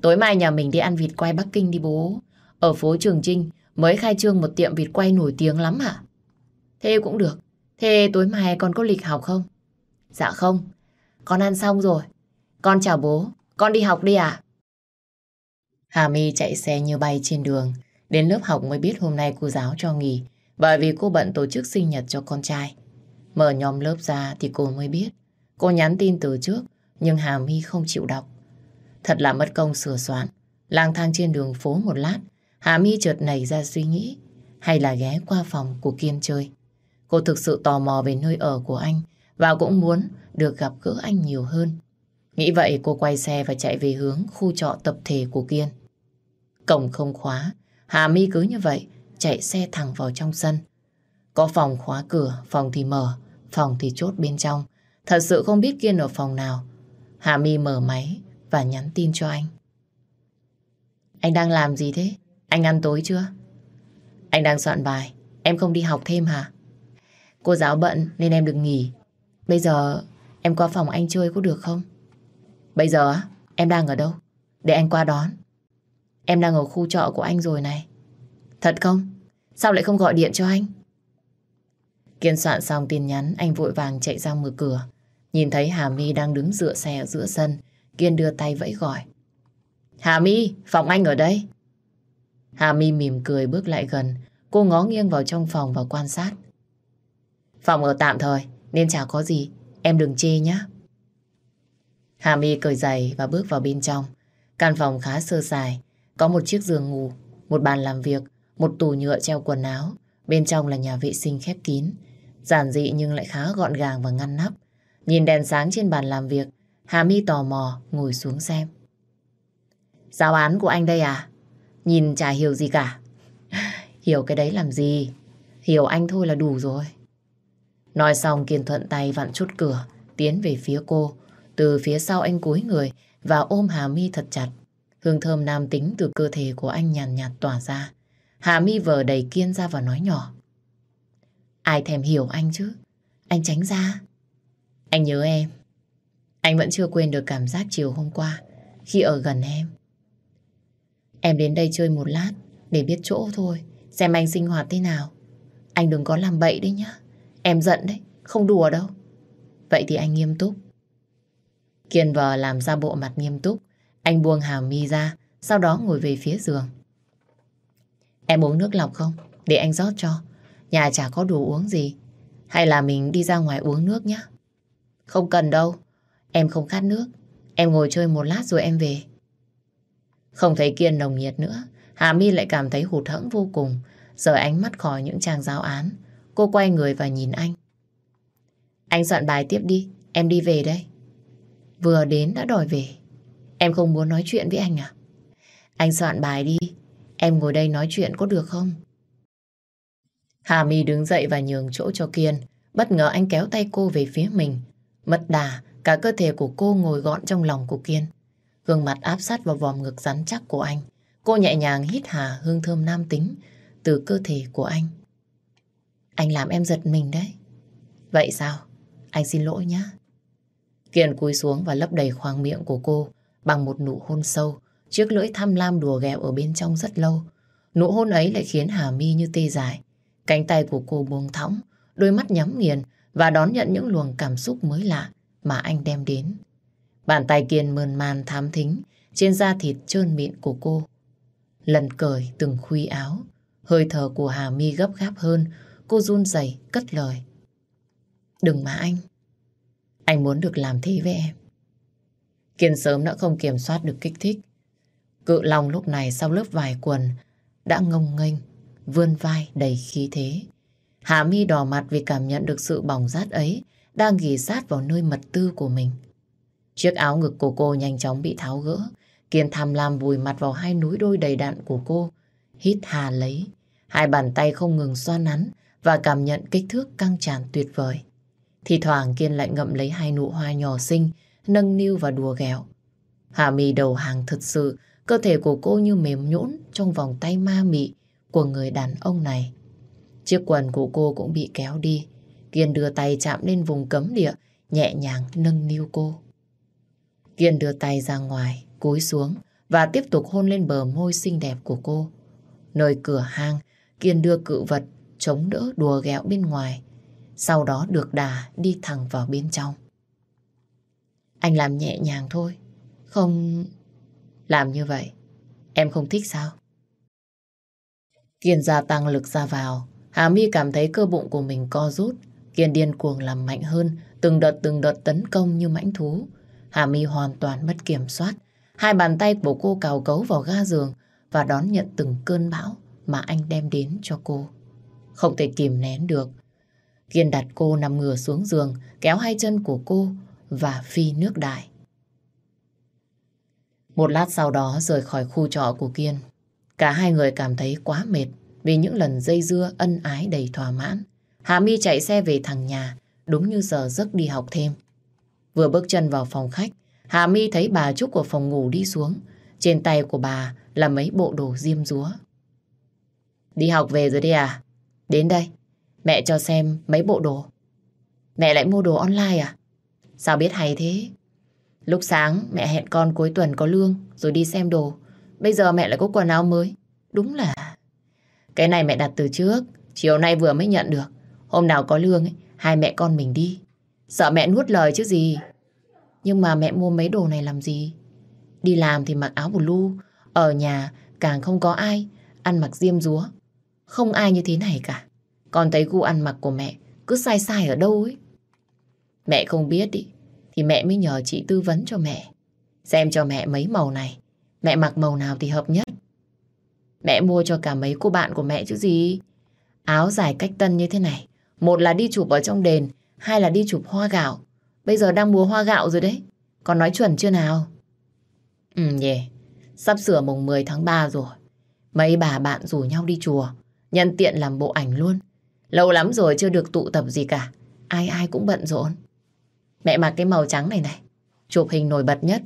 Tối mai nhà mình đi ăn vịt quay Bắc Kinh đi bố. Ở phố Trường Trinh mới khai trương một tiệm vịt quay nổi tiếng lắm ạ. Thế cũng được. Thế tối mai con có lịch học không? Dạ không. Con ăn xong rồi. Con chào bố. Con đi học đi ạ. Hà My chạy xe như bay trên đường. Đến lớp học mới biết hôm nay cô giáo cho nghỉ. Bởi vì cô bận tổ chức sinh nhật cho con trai. Mở nhóm lớp ra thì cô mới biết. Cô nhắn tin từ trước, nhưng Hà My không chịu đọc. Thật là mất công sửa soạn. Lang thang trên đường phố một lát, Hà My chợt nảy ra suy nghĩ. Hay là ghé qua phòng của Kiên chơi. Cô thực sự tò mò về nơi ở của anh và cũng muốn được gặp gỡ anh nhiều hơn. Nghĩ vậy cô quay xe và chạy về hướng khu trọ tập thể của Kiên. Cổng không khóa, Hà My cứ như vậy chạy xe thẳng vào trong sân. Có phòng khóa cửa, phòng thì mở, phòng thì chốt bên trong. Thật sự không biết Kiên ở phòng nào. Hà My mở máy và nhắn tin cho anh. Anh đang làm gì thế? Anh ăn tối chưa? Anh đang soạn bài. Em không đi học thêm hả? Cô giáo bận nên em được nghỉ. Bây giờ em qua phòng anh chơi có được không? Bây giờ em đang ở đâu? Để anh qua đón. Em đang ở khu trọ của anh rồi này. Thật không? Sao lại không gọi điện cho anh? Kiên soạn xong tin nhắn, anh vội vàng chạy ra mở cửa. Nhìn thấy Hà My đang đứng dựa xe ở giữa sân, Kiên đưa tay vẫy gọi. Hà My, phòng anh ở đây. Hà My mỉm cười bước lại gần, cô ngó nghiêng vào trong phòng và quan sát. Phòng ở tạm thời, nên chả có gì, em đừng chê nhé. Hà My cởi giày và bước vào bên trong. Căn phòng khá sơ sài, có một chiếc giường ngủ, một bàn làm việc, một tủ nhựa treo quần áo. Bên trong là nhà vệ sinh khép kín, giản dị nhưng lại khá gọn gàng và ngăn nắp. Nhìn đèn sáng trên bàn làm việc, Hà My tò mò ngồi xuống xem. Giáo án của anh đây à? Nhìn chả hiểu gì cả. Hiểu cái đấy làm gì? Hiểu anh thôi là đủ rồi. Nói xong Kiên thuận tay vặn chút cửa, tiến về phía cô. Từ phía sau anh cúi người và ôm Hà Mi thật chặt. Hương thơm nam tính từ cơ thể của anh nhàn nhạt, nhạt tỏa ra. Hà Mi vờ đầy Kiên ra và nói nhỏ. Ai thèm hiểu anh chứ? Anh tránh ra. Anh nhớ em. Anh vẫn chưa quên được cảm giác chiều hôm qua khi ở gần em. Em đến đây chơi một lát để biết chỗ thôi, xem anh sinh hoạt thế nào. Anh đừng có làm bậy đấy nhá. Em giận đấy, không đùa đâu. Vậy thì anh nghiêm túc. Kiên vờ làm ra bộ mặt nghiêm túc. Anh buông hàm mi ra, sau đó ngồi về phía giường. Em uống nước lọc không? Để anh rót cho. Nhà chả có đồ uống gì. Hay là mình đi ra ngoài uống nước nhé? Không cần đâu. Em không khát nước. Em ngồi chơi một lát rồi em về. Không thấy Kiên nồng nhiệt nữa. Hà My lại cảm thấy hụt hẫng vô cùng. Giờ ánh mắt khỏi những trang giáo án. Cô quay người và nhìn anh. Anh soạn bài tiếp đi. Em đi về đây. Vừa đến đã đòi về. Em không muốn nói chuyện với anh à? Anh soạn bài đi. Em ngồi đây nói chuyện có được không? Hà My đứng dậy và nhường chỗ cho Kiên. Bất ngờ anh kéo tay cô về phía mình. Mất đà, cả cơ thể của cô ngồi gọn trong lòng của Kiên. Gương mặt áp sát vào vòng ngực rắn chắc của anh. Cô nhẹ nhàng hít hà hương thơm nam tính từ cơ thể của anh. Anh làm em giật mình đấy. Vậy sao? Anh xin lỗi nhé. Kiên cúi xuống và lấp đầy khoang miệng của cô bằng một nụ hôn sâu. Chiếc lưỡi tham lam đùa ghẹo ở bên trong rất lâu. Nụ hôn ấy lại khiến Hà Mi như tê dại. Cánh tay của cô buông thõng, đôi mắt nhắm nghiền và đón nhận những luồng cảm xúc mới lạ mà anh đem đến. Bàn tay Kiên mơn man thám thính trên da thịt trơn mịn của cô. Lần cởi từng khuy áo, hơi thở của Hà Mi gấp gáp hơn, cô run rẩy cất lời. Đừng mà anh, anh muốn được làm thế với em. Kiên sớm đã không kiểm soát được kích thích. Cự lòng lúc này sau lớp vải quần đã ngông nghênh, vươn vai đầy khí thế. Hà mi đỏ mặt vì cảm nhận được sự bỏng rát ấy đang ghi sát vào nơi mật tư của mình. Chiếc áo ngực của cô nhanh chóng bị tháo gỡ. Kiên tham lam vùi mặt vào hai núi đôi đầy đạn của cô. Hít hà lấy. Hai bàn tay không ngừng xoa nắn và cảm nhận kích thước căng tràn tuyệt vời. Thì thoảng Kiên lại ngậm lấy hai nụ hoa nhỏ xinh, nâng niu và đùa ghẹo. Hà mì đầu hàng thật sự, cơ thể của cô như mềm nhũn trong vòng tay ma mị của người đàn ông này. Chiếc quần của cô cũng bị kéo đi. Kiên đưa tay chạm lên vùng cấm địa, nhẹ nhàng nâng niu cô. Kiên đưa tay ra ngoài, cúi xuống và tiếp tục hôn lên bờ môi xinh đẹp của cô. Nơi cửa hang, Kiên đưa cự vật chống đỡ đùa ghẹo bên ngoài, sau đó được đà đi thẳng vào bên trong. Anh làm nhẹ nhàng thôi, không... Làm như vậy, em không thích sao? Kiên gia tăng lực ra vào, Hà My cảm thấy cơ bụng của mình co rút, Kiên điên cuồng làm mạnh hơn, từng đợt từng đợt tấn công như mãnh thú. Hà My hoàn toàn mất kiểm soát. Hai bàn tay của cô cào cấu vào ga giường và đón nhận từng cơn bão mà anh đem đến cho cô. Không thể kìm nén được. Kiên đặt cô nằm ngửa xuống giường, kéo hai chân của cô và phi nước đại. Một lát sau đó rời khỏi khu trọ của Kiên. Cả hai người cảm thấy quá mệt vì những lần dây dưa ân ái đầy thỏa mãn. Hà Mi chạy xe về thằng nhà, đúng như giờ giấc đi học thêm. Vừa bước chân vào phòng khách, Hà Mi thấy bà Trúc của phòng ngủ đi xuống. Trên tay của bà là mấy bộ đồ diêm rúa. Đi học về rồi đi à? Đến đây, mẹ cho xem mấy bộ đồ. Mẹ lại mua đồ online à? Sao biết hay thế? Lúc sáng mẹ hẹn con cuối tuần có lương rồi đi xem đồ. Bây giờ mẹ lại có quần áo mới. Đúng là... Cái này mẹ đặt từ trước, chiều nay vừa mới nhận được. Hôm nào có lương ấy, hai mẹ con mình đi. Sợ mẹ nuốt lời chứ gì. Nhưng mà mẹ mua mấy đồ này làm gì? Đi làm thì mặc áo blue, ở nhà càng không có ai ăn mặc diêm rúa. Không ai như thế này cả. Con thấy gu ăn mặc của mẹ cứ sai sai ở đâu ấy. Mẹ không biết đi, thì mẹ mới nhờ chị tư vấn cho mẹ. Xem cho mẹ mấy màu này, mẹ mặc màu nào thì hợp nhất. Mẹ mua cho cả mấy cô bạn của mẹ chứ gì. Áo dài cách tân như thế này, một là đi chụp ở trong đền, hai là đi chụp hoa gạo. Bây giờ đang mùa hoa gạo rồi đấy. Con nói chuẩn chưa nào? Ừ nhỉ. sắp sửa mùng 10 tháng 3 rồi. Mấy bà bạn rủ nhau đi chùa, nhân tiện làm bộ ảnh luôn. Lâu lắm rồi chưa được tụ tập gì cả. Ai ai cũng bận rộn. Mẹ mặc cái màu trắng này này, chụp hình nổi bật nhất.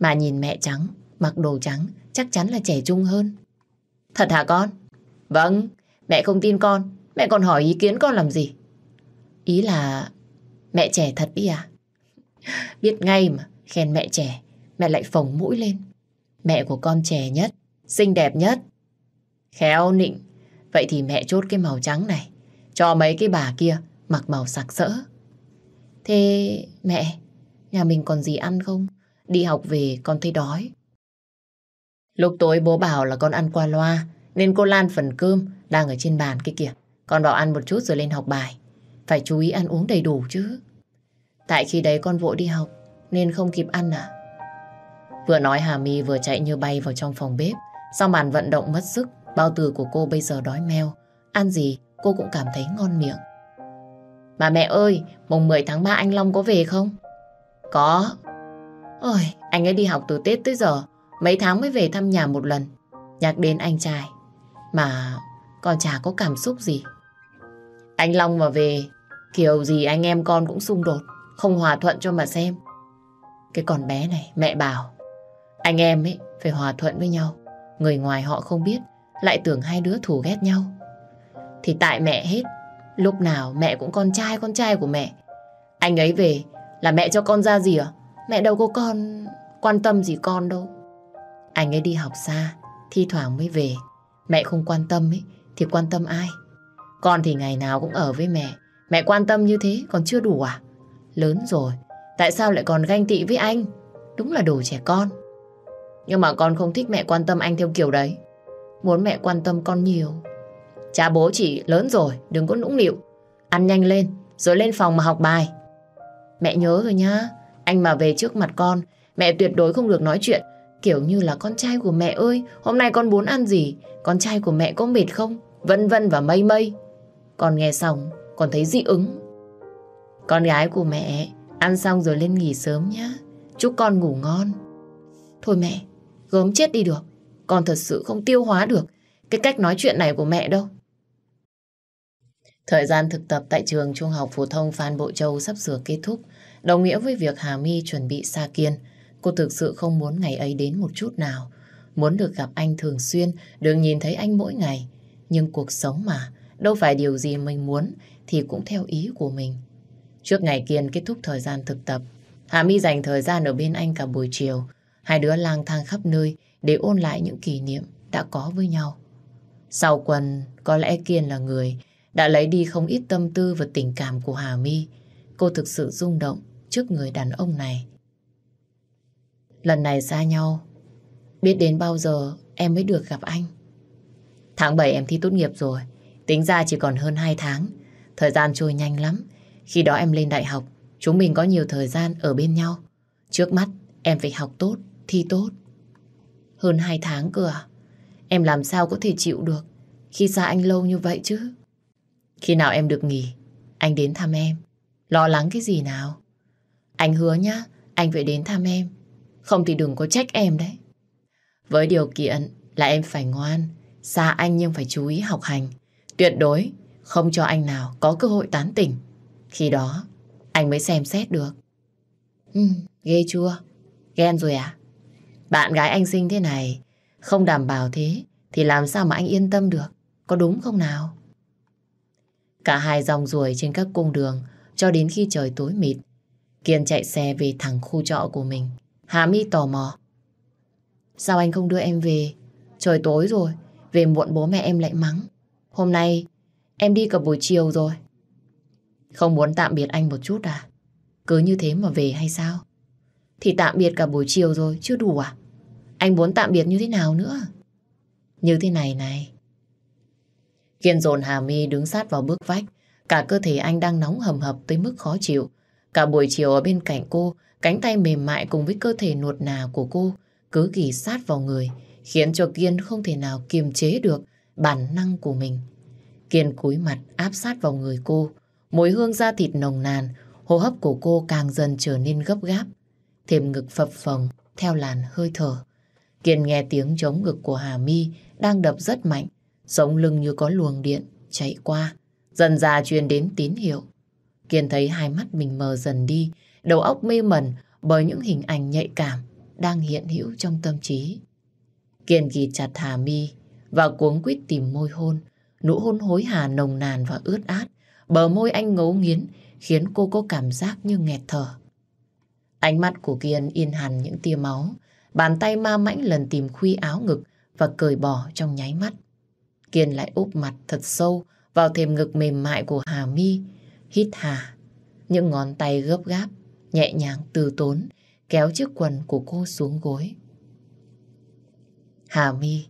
Mà nhìn mẹ trắng, mặc đồ trắng, chắc chắn là trẻ trung hơn. Thật hả con? Vâng, mẹ không tin con, mẹ còn hỏi ý kiến con làm gì? Ý là mẹ trẻ thật đi à? Biết ngay mà, khen mẹ trẻ, mẹ lại phồng mũi lên. Mẹ của con trẻ nhất, xinh đẹp nhất. Khéo nịnh, vậy thì mẹ chốt cái màu trắng này, cho mấy cái bà kia mặc màu sặc sỡ. Thế mẹ, nhà mình còn gì ăn không? Đi học về con thấy đói. Lúc tối bố bảo là con ăn qua loa, nên cô Lan phần cơm đang ở trên bàn kia kìa. Con bảo ăn một chút rồi lên học bài. Phải chú ý ăn uống đầy đủ chứ. Tại khi đấy con vội đi học, nên không kịp ăn à? Vừa nói Hà My vừa chạy như bay vào trong phòng bếp. Sau màn vận động mất sức, bao tử của cô bây giờ đói meo. Ăn gì cô cũng cảm thấy ngon miệng. Mà mẹ ơi, mùng 10 tháng 3 anh Long có về không? Có. Ôi, anh ấy đi học từ Tết tới giờ, mấy tháng mới về thăm nhà một lần. Nhắc đến anh trai, mà còn chả có cảm xúc gì. Anh Long mà về, kiểu gì anh em con cũng xung đột, không hòa thuận cho mà xem. Cái con bé này, mẹ bảo, anh em ấy phải hòa thuận với nhau. Người ngoài họ không biết, lại tưởng hai đứa thù ghét nhau. Thì tại mẹ hết, lúc nào mẹ cũng con trai con trai của mẹ. Anh ấy về là mẹ cho con ra gì à? Mẹ đâu có con quan tâm gì con đâu. Anh ấy đi học xa, thi thoảng mới về. Mẹ không quan tâm ấy, thì quan tâm ai? Con thì ngày nào cũng ở với mẹ. Mẹ quan tâm như thế còn chưa đủ à? Lớn rồi, tại sao lại còn ganh tị với anh? Đúng là đồ trẻ con. Nhưng mà con không thích mẹ quan tâm anh theo kiểu đấy. Muốn mẹ quan tâm con nhiều. Cha bố chị lớn rồi, đừng có nũng nịu. Ăn nhanh lên, rồi lên phòng mà học bài. Mẹ nhớ rồi nhá, anh mà về trước mặt con, mẹ tuyệt đối không được nói chuyện. Kiểu như là con trai của mẹ ơi, hôm nay con muốn ăn gì? Con trai của mẹ có mệt không? Vân vân và mây mây. Con nghe xong, còn thấy dị ứng. Con gái của mẹ, ăn xong rồi lên nghỉ sớm nhá. Chúc con ngủ ngon. Thôi mẹ, gớm chết đi được. Con thật sự không tiêu hóa được cái cách nói chuyện này của mẹ đâu. Thời gian thực tập tại trường Trung học phổ thông Phan Bộ Châu sắp sửa kết thúc, đồng nghĩa với việc Hà My chuẩn bị xa kiên. Cô thực sự không muốn ngày ấy đến một chút nào. Muốn được gặp anh thường xuyên, được nhìn thấy anh mỗi ngày. Nhưng cuộc sống mà, đâu phải điều gì mình muốn thì cũng theo ý của mình. Trước ngày Kiên kết thúc thời gian thực tập, Hà My dành thời gian ở bên anh cả buổi chiều. Hai đứa lang thang khắp nơi để ôn lại những kỷ niệm đã có với nhau. Sau quần, có lẽ Kiên là người đã lấy đi không ít tâm tư và tình cảm của Hà My. Cô thực sự rung động trước người đàn ông này. Lần này xa nhau, biết đến bao giờ em mới được gặp anh. Tháng 7 em thi tốt nghiệp rồi, tính ra chỉ còn hơn 2 tháng. Thời gian trôi nhanh lắm. Khi đó em lên đại học, chúng mình có nhiều thời gian ở bên nhau. Trước mắt, em phải học tốt, thi tốt. Hơn 2 tháng cơ à? Em làm sao có thể chịu được khi xa anh lâu như vậy chứ? Khi nào em được nghỉ, anh đến thăm em. Lo lắng cái gì nào? Anh hứa nhá, anh phải đến thăm em. Không thì đừng có trách em đấy. Với điều kiện là em phải ngoan, xa anh nhưng phải chú ý học hành. Tuyệt đối không cho anh nào có cơ hội tán tỉnh. Khi đó, anh mới xem xét được. Ừ, ghê chưa? Ghen rồi à? Bạn gái anh sinh thế này, không đảm bảo thế, thì làm sao mà anh yên tâm được? Có đúng không nào? Cả hai dòng ruồi trên các cung đường cho đến khi trời tối mịt. Kiên chạy xe về thẳng khu trọ của mình. Hà My tò mò. Sao anh không đưa em về? Trời tối rồi, về muộn bố mẹ em lại mắng. Hôm nay em đi cả buổi chiều rồi. Không muốn tạm biệt anh một chút à? Cứ như thế mà về hay sao? Thì tạm biệt cả buổi chiều rồi, chưa đủ à? Anh muốn tạm biệt như thế nào nữa? Như thế này này. Kiên dồn Hà My đứng sát vào bước vách. Cả cơ thể anh đang nóng hầm hập tới mức khó chịu. Cả buổi chiều ở bên cạnh cô, cánh tay mềm mại cùng với cơ thể nuột nà của cô cứ ghi sát vào người, khiến cho Kiên không thể nào kiềm chế được bản năng của mình. Kiên cúi mặt áp sát vào người cô, mùi hương da thịt nồng nàn, hô hấp của cô càng dần trở nên gấp gáp, thêm ngực phập phồng theo làn hơi thở. Kiên nghe tiếng chống ngực của Hà Mi đang đập rất mạnh, sống lưng như có luồng điện chạy qua, dần ra truyền đến tín hiệu. Kiên thấy hai mắt mình mờ dần đi, đầu óc mê mẩn bởi những hình ảnh nhạy cảm đang hiện hữu trong tâm trí. Kiên ghi chặt Hà Mi và cuống quýt tìm môi hôn, nụ hôn hối hả nồng nàn và ướt át, bờ môi anh ngấu nghiến khiến cô có cảm giác như nghẹt thở. Ánh mắt của Kiên in hẳn những tia máu, bàn tay ma mãnh lần tìm khuy áo ngực và cởi bỏ trong nháy mắt. Kiên lại úp mặt thật sâu vào thềm ngực mềm mại của Hà Mi, hít hà. Những ngón tay gấp gáp, nhẹ nhàng từ tốn, kéo chiếc quần của cô xuống gối. Hà Mi,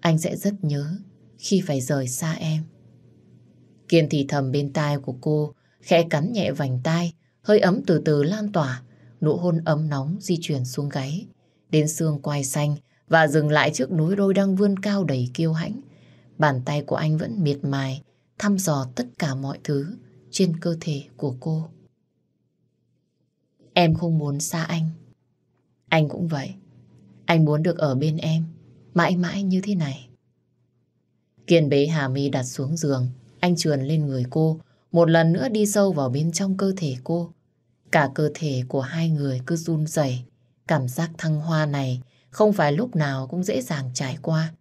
anh sẽ rất nhớ khi phải rời xa em. Kiên thì thầm bên tai của cô, khẽ cắn nhẹ vành tai, hơi ấm từ từ lan tỏa, nụ hôn ấm nóng di chuyển xuống gáy, đến xương quai xanh và dừng lại trước núi đôi đang vươn cao đầy kiêu hãnh. Bàn tay của anh vẫn miệt mài, thăm dò tất cả mọi thứ trên cơ thể của cô. Em không muốn xa anh. Anh cũng vậy. Anh muốn được ở bên em, mãi mãi như thế này. Kiên bế Hà My đặt xuống giường, anh trườn lên người cô, một lần nữa đi sâu vào bên trong cơ thể cô. Cả cơ thể của hai người cứ run rẩy, cảm giác thăng hoa này không phải lúc nào cũng dễ dàng trải qua.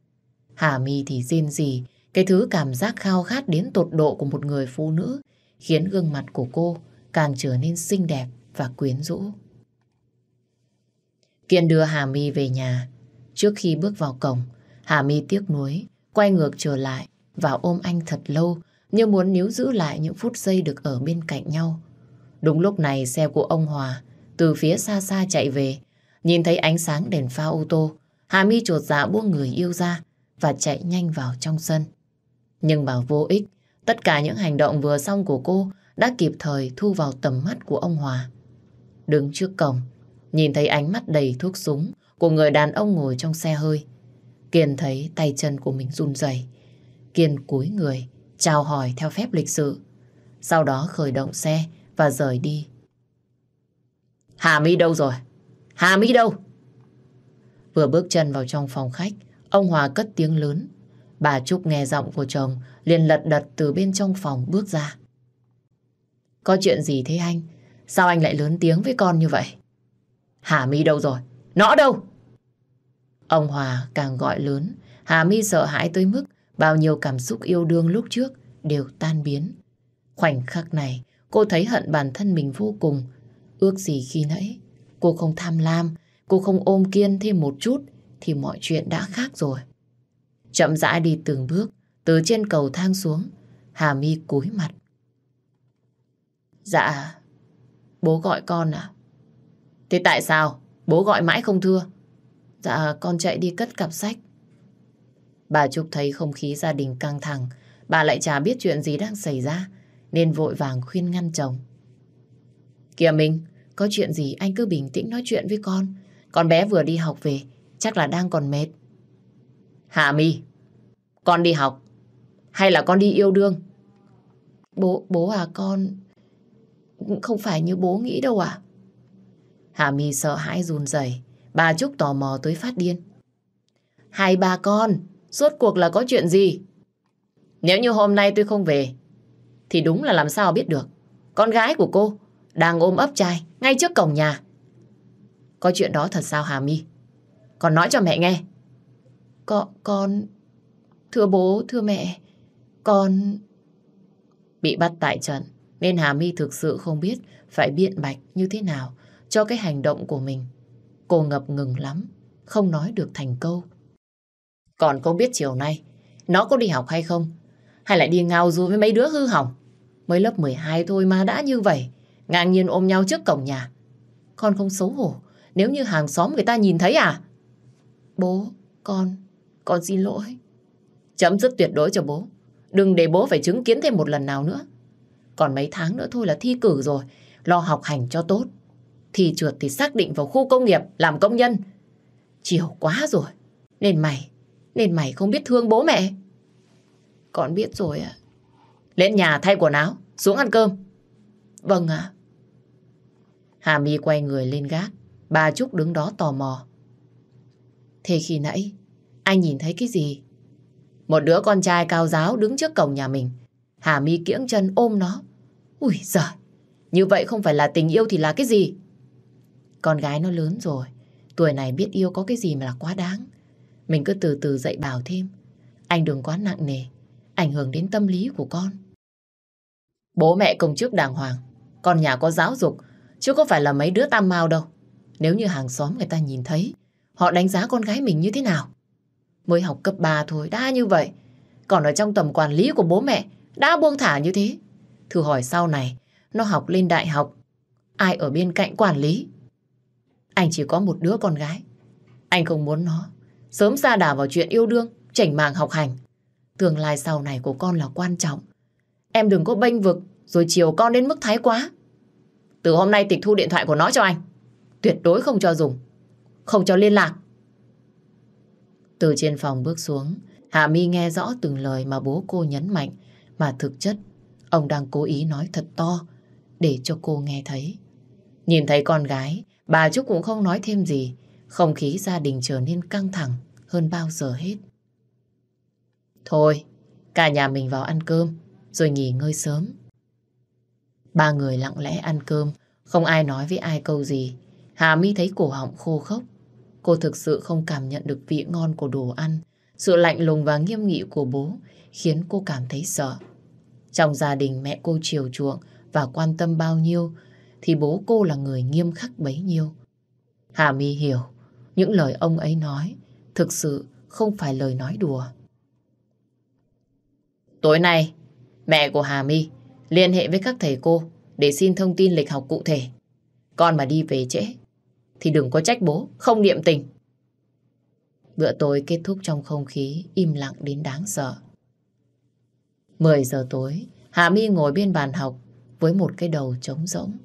Hà My thì riêng gì, cái thứ cảm giác khao khát đến tột độ của một người phụ nữ khiến gương mặt của cô càng trở nên xinh đẹp và quyến rũ. Kiên đưa Hà My về nhà. Trước khi bước vào cổng, Hà My tiếc nuối, quay ngược trở lại và ôm anh thật lâu như muốn níu giữ lại những phút giây được ở bên cạnh nhau. Đúng lúc này xe của ông Hòa từ phía xa xa chạy về, nhìn thấy ánh sáng đèn pha ô tô, Hà My trột dạ buông người yêu ra và chạy nhanh vào trong sân. Nhưng bảo vô ích, tất cả những hành động vừa xong của cô đã kịp thời thu vào tầm mắt của ông Hòa. Đứng trước cổng, nhìn thấy ánh mắt đầy thuốc súng của người đàn ông ngồi trong xe hơi. Kiên thấy tay chân của mình run rẩy. Kiên cúi người, chào hỏi theo phép lịch sự. Sau đó khởi động xe và rời đi. Hà mi đâu rồi? Hà mi đâu? Vừa bước chân vào trong phòng khách, ông Hòa cất tiếng lớn. Bà Trúc nghe giọng của chồng liền lật đật từ bên trong phòng bước ra. Có chuyện gì thế anh? Sao anh lại lớn tiếng với con như vậy? Hà My đâu rồi? Nó đâu? Ông Hòa càng gọi lớn, Hà My sợ hãi tới mức bao nhiêu cảm xúc yêu đương lúc trước đều tan biến. Khoảnh khắc này, cô thấy hận bản thân mình vô cùng. Ước gì khi nãy, cô không tham lam, cô không ôm kiên thêm một chút thì mọi chuyện đã khác rồi. Chậm rãi đi từng bước, từ trên cầu thang xuống, Hà My cúi mặt. Dạ, bố gọi con à? Thế tại sao bố gọi mãi không thưa? Dạ, con chạy đi cất cặp sách. Bà Trúc thấy không khí gia đình căng thẳng, bà lại chả biết chuyện gì đang xảy ra, nên vội vàng khuyên ngăn chồng. Kìa mình, có chuyện gì anh cứ bình tĩnh nói chuyện với con. Con bé vừa đi học về, chắc là đang còn mệt. Hạ Mi, con đi học hay là con đi yêu đương? Bố, bố à con, không phải như bố nghĩ đâu à? Hà Mi sợ hãi run rẩy, bà Trúc tò mò tới phát điên. Hai bà con, rốt cuộc là có chuyện gì? Nếu như hôm nay tôi không về, thì đúng là làm sao biết được. Con gái của cô đang ôm ấp trai ngay trước cổng nhà. Có chuyện đó thật sao Hà My? Con nói cho mẹ nghe. Con, con... Thưa bố, thưa mẹ, con... Bị bắt tại trận, nên Hà My thực sự không biết phải biện bạch như thế nào cho cái hành động của mình. Cô ngập ngừng lắm, không nói được thành câu. Còn không biết chiều nay, nó có đi học hay không? Hay lại đi ngao du với mấy đứa hư hỏng? Mới lớp 12 thôi mà đã như vậy, ngang nhiên ôm nhau trước cổng nhà. Con không xấu hổ, nếu như hàng xóm người ta nhìn thấy à? Bố, con, con xin lỗi. Chấm dứt tuyệt đối cho bố. Đừng để bố phải chứng kiến thêm một lần nào nữa. Còn mấy tháng nữa thôi là thi cử rồi. Lo học hành cho tốt. Thi trượt thì xác định vào khu công nghiệp làm công nhân. Chiều quá rồi. Nên mày, nên mày không biết thương bố mẹ. Con biết rồi ạ. Lên nhà thay quần áo, xuống ăn cơm. Vâng ạ. Hà My quay người lên gác. Bà Trúc đứng đó tò mò. Thế khi nãy, anh nhìn thấy cái gì? Một đứa con trai cao giáo đứng trước cổng nhà mình. Hà mi kiễng chân ôm nó. Ui giời, như vậy không phải là tình yêu thì là cái gì? Con gái nó lớn rồi, tuổi này biết yêu có cái gì mà là quá đáng. Mình cứ từ từ dạy bảo thêm. Anh đừng quá nặng nề, ảnh hưởng đến tâm lý của con. Bố mẹ công chức đàng hoàng, con nhà có giáo dục, chứ có phải là mấy đứa tam mau đâu. Nếu như hàng xóm người ta nhìn thấy, họ đánh giá con gái mình như thế nào? Mới học cấp 3 thôi, đã như vậy. Còn ở trong tầm quản lý của bố mẹ, đã buông thả như thế. Thử hỏi sau này, nó học lên đại học, ai ở bên cạnh quản lý? Anh chỉ có một đứa con gái. Anh không muốn nó sớm xa đà vào chuyện yêu đương, chảnh màng học hành. Tương lai sau này của con là quan trọng. Em đừng có bênh vực rồi chiều con đến mức thái quá. Từ hôm nay tịch thu điện thoại của nó cho anh. Tuyệt đối không cho dùng. Không cho liên lạc. Từ trên phòng bước xuống, Hạ Mi nghe rõ từng lời mà bố cô nhấn mạnh, mà thực chất ông đang cố ý nói thật to để cho cô nghe thấy. Nhìn thấy con gái, bà Trúc cũng không nói thêm gì, không khí gia đình trở nên căng thẳng hơn bao giờ hết. Thôi, cả nhà mình vào ăn cơm, rồi nghỉ ngơi sớm. Ba người lặng lẽ ăn cơm, không ai nói với ai câu gì. Hà Mi thấy cổ họng khô khốc. Cô thực sự không cảm nhận được vị ngon của đồ ăn. Sự lạnh lùng và nghiêm nghị của bố khiến cô cảm thấy sợ. Trong gia đình mẹ cô chiều chuộng và quan tâm bao nhiêu thì bố cô là người nghiêm khắc bấy nhiêu. Hà Mi hiểu những lời ông ấy nói thực sự không phải lời nói đùa. Tối nay, mẹ của Hà My liên hệ với các thầy cô để xin thông tin lịch học cụ thể. Con mà đi về trễ thì đừng có trách bố, không niệm tình. Bữa tối kết thúc trong không khí im lặng đến đáng sợ. 10 giờ tối, Hà My ngồi bên bàn học với một cái đầu trống rỗng.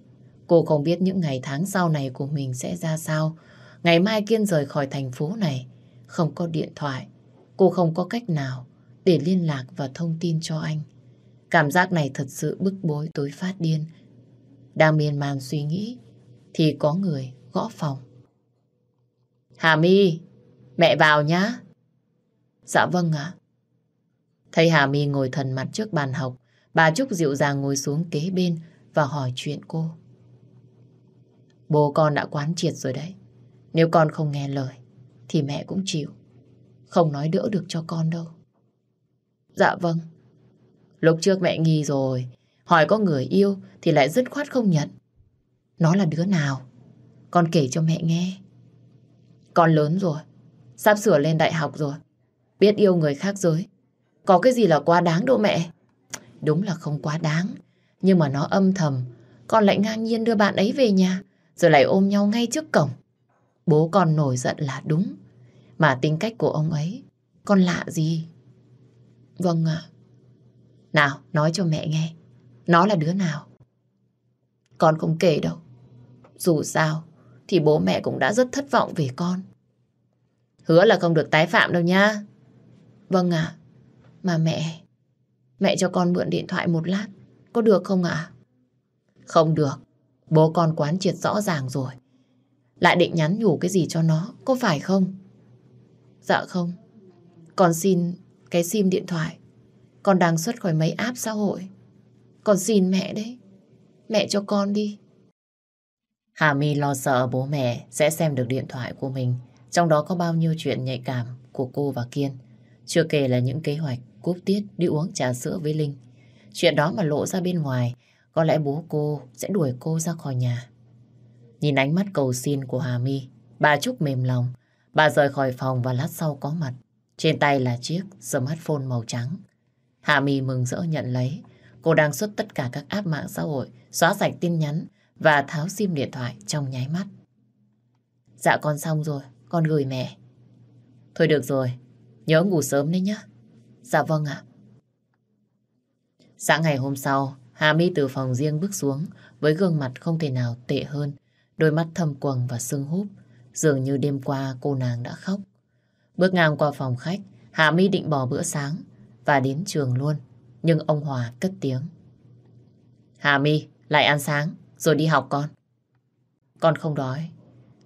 Cô không biết những ngày tháng sau này của mình sẽ ra sao. Ngày mai Kiên rời khỏi thành phố này, không có điện thoại. Cô không có cách nào để liên lạc và thông tin cho anh. Cảm giác này thật sự bức bối tối phát điên. Đang miên man suy nghĩ, thì có người gõ phòng. Hà My, mẹ vào nhá. Dạ vâng ạ. Thấy Hà My ngồi thần mặt trước bàn học, bà Trúc dịu dàng ngồi xuống kế bên và hỏi chuyện cô. Bố con đã quán triệt rồi đấy. Nếu con không nghe lời, thì mẹ cũng chịu. Không nói đỡ được cho con đâu. Dạ vâng. Lúc trước mẹ nghi rồi, hỏi có người yêu thì lại dứt khoát không nhận. Nó là đứa nào? Con kể cho mẹ nghe. Con lớn rồi, sắp sửa lên đại học rồi. Biết yêu người khác giới. Có cái gì là quá đáng đâu mẹ. Đúng là không quá đáng. Nhưng mà nó âm thầm. Con lại ngang nhiên đưa bạn ấy về nhà. Rồi lại ôm nhau ngay trước cổng. Bố con nổi giận là đúng. Mà tính cách của ông ấy, con lạ gì? Vâng ạ. Nào, nói cho mẹ nghe. Nó là đứa nào? Con không kể đâu. Dù sao, thì bố mẹ cũng đã rất thất vọng về con. Hứa là không được tái phạm đâu nha. Vâng ạ. Mà mẹ, mẹ cho con mượn điện thoại một lát. Có được không ạ? Không được. Bố con quán triệt rõ ràng rồi. Lại định nhắn nhủ cái gì cho nó, có phải không? Dạ không. Con xin cái sim điện thoại. Con đang xuất khỏi mấy app xã hội. Con xin mẹ đấy. Mẹ cho con đi. Hà My lo sợ bố mẹ sẽ xem được điện thoại của mình. Trong đó có bao nhiêu chuyện nhạy cảm của cô và Kiên. Chưa kể là những kế hoạch cúp tiết đi uống trà sữa với Linh. Chuyện đó mà lộ ra bên ngoài, có lẽ bố cô sẽ đuổi cô ra khỏi nhà. Nhìn ánh mắt cầu xin của Hà My, bà Trúc mềm lòng. Bà rời khỏi phòng và lát sau có mặt. Trên tay là chiếc smartphone màu trắng. Hà My mừng rỡ nhận lấy. Cô đang xuất tất cả các app mạng xã hội, xóa sạch tin nhắn và tháo sim điện thoại trong nháy mắt. Dạ con xong rồi, con gửi mẹ. Thôi được rồi, nhớ ngủ sớm đấy nhá. Dạ vâng ạ. Sáng ngày hôm sau, Hà My từ phòng riêng bước xuống với gương mặt không thể nào tệ hơn, đôi mắt thâm quầng và sưng húp. Dường như đêm qua cô nàng đã khóc. Bước ngang qua phòng khách, Hà My định bỏ bữa sáng và đến trường luôn. Nhưng ông Hòa cất tiếng. Hà My, lại ăn sáng, rồi đi học con. Con không đói.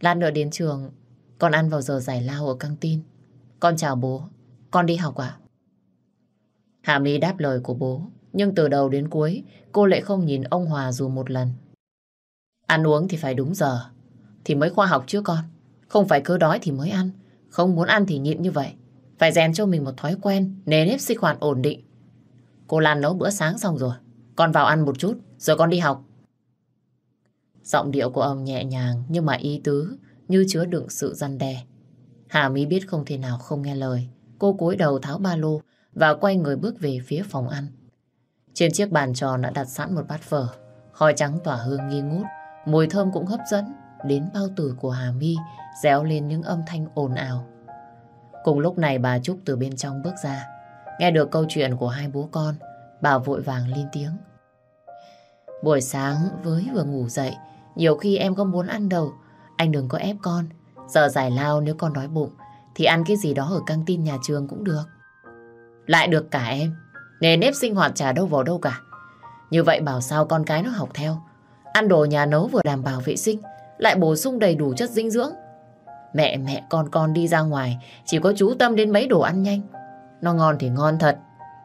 Lát nữa đến trường, Con ăn vào giờ giải lao ở căng tin. Con chào bố. Con đi học à? Hàm My đáp lời của bố. Nhưng từ đầu đến cuối, cô lại không nhìn ông Hòa dù một lần. Ăn uống thì phải đúng giờ. Thì mới khoa học chứ con. Không phải cứ đói thì mới ăn. Không muốn ăn thì nhịn như vậy. Phải rèn cho mình một thói quen, nề nếp sinh hoạt ổn định. Cô Lan nấu bữa sáng xong rồi. Con vào ăn một chút, rồi con đi học. Giọng điệu của ông nhẹ nhàng nhưng mà ý tứ như chứa đựng sự răn đe. Hà Mỹ biết không thể nào không nghe lời. Cô cúi đầu tháo ba lô và quay người bước về phía phòng ăn. Trên chiếc bàn tròn đã đặt sẵn một bát phở. Khói trắng tỏa hương nghi ngút, mùi thơm cũng hấp dẫn đến bao tử của Hà Mi réo lên những âm thanh ồn ào. Cùng lúc này bà Trúc từ bên trong bước ra. Nghe được câu chuyện của hai bố con, bà vội vàng lên tiếng. Buổi sáng với vừa ngủ dậy, nhiều khi em có muốn ăn đâu, anh đừng có ép con. Giờ giải lao nếu con đói bụng, thì ăn cái gì đó ở căng tin nhà trường cũng được. Lại được cả em, nề nếp sinh hoạt chả đâu vào đâu cả. Như vậy bảo sao con cái nó học theo. Ăn đồ nhà nấu vừa đảm bảo vệ sinh, lại bổ sung đầy đủ chất dinh dưỡng. Mẹ mẹ con con đi ra ngoài chỉ có chú tâm đến mấy đồ ăn nhanh. Nó ngon thì ngon thật,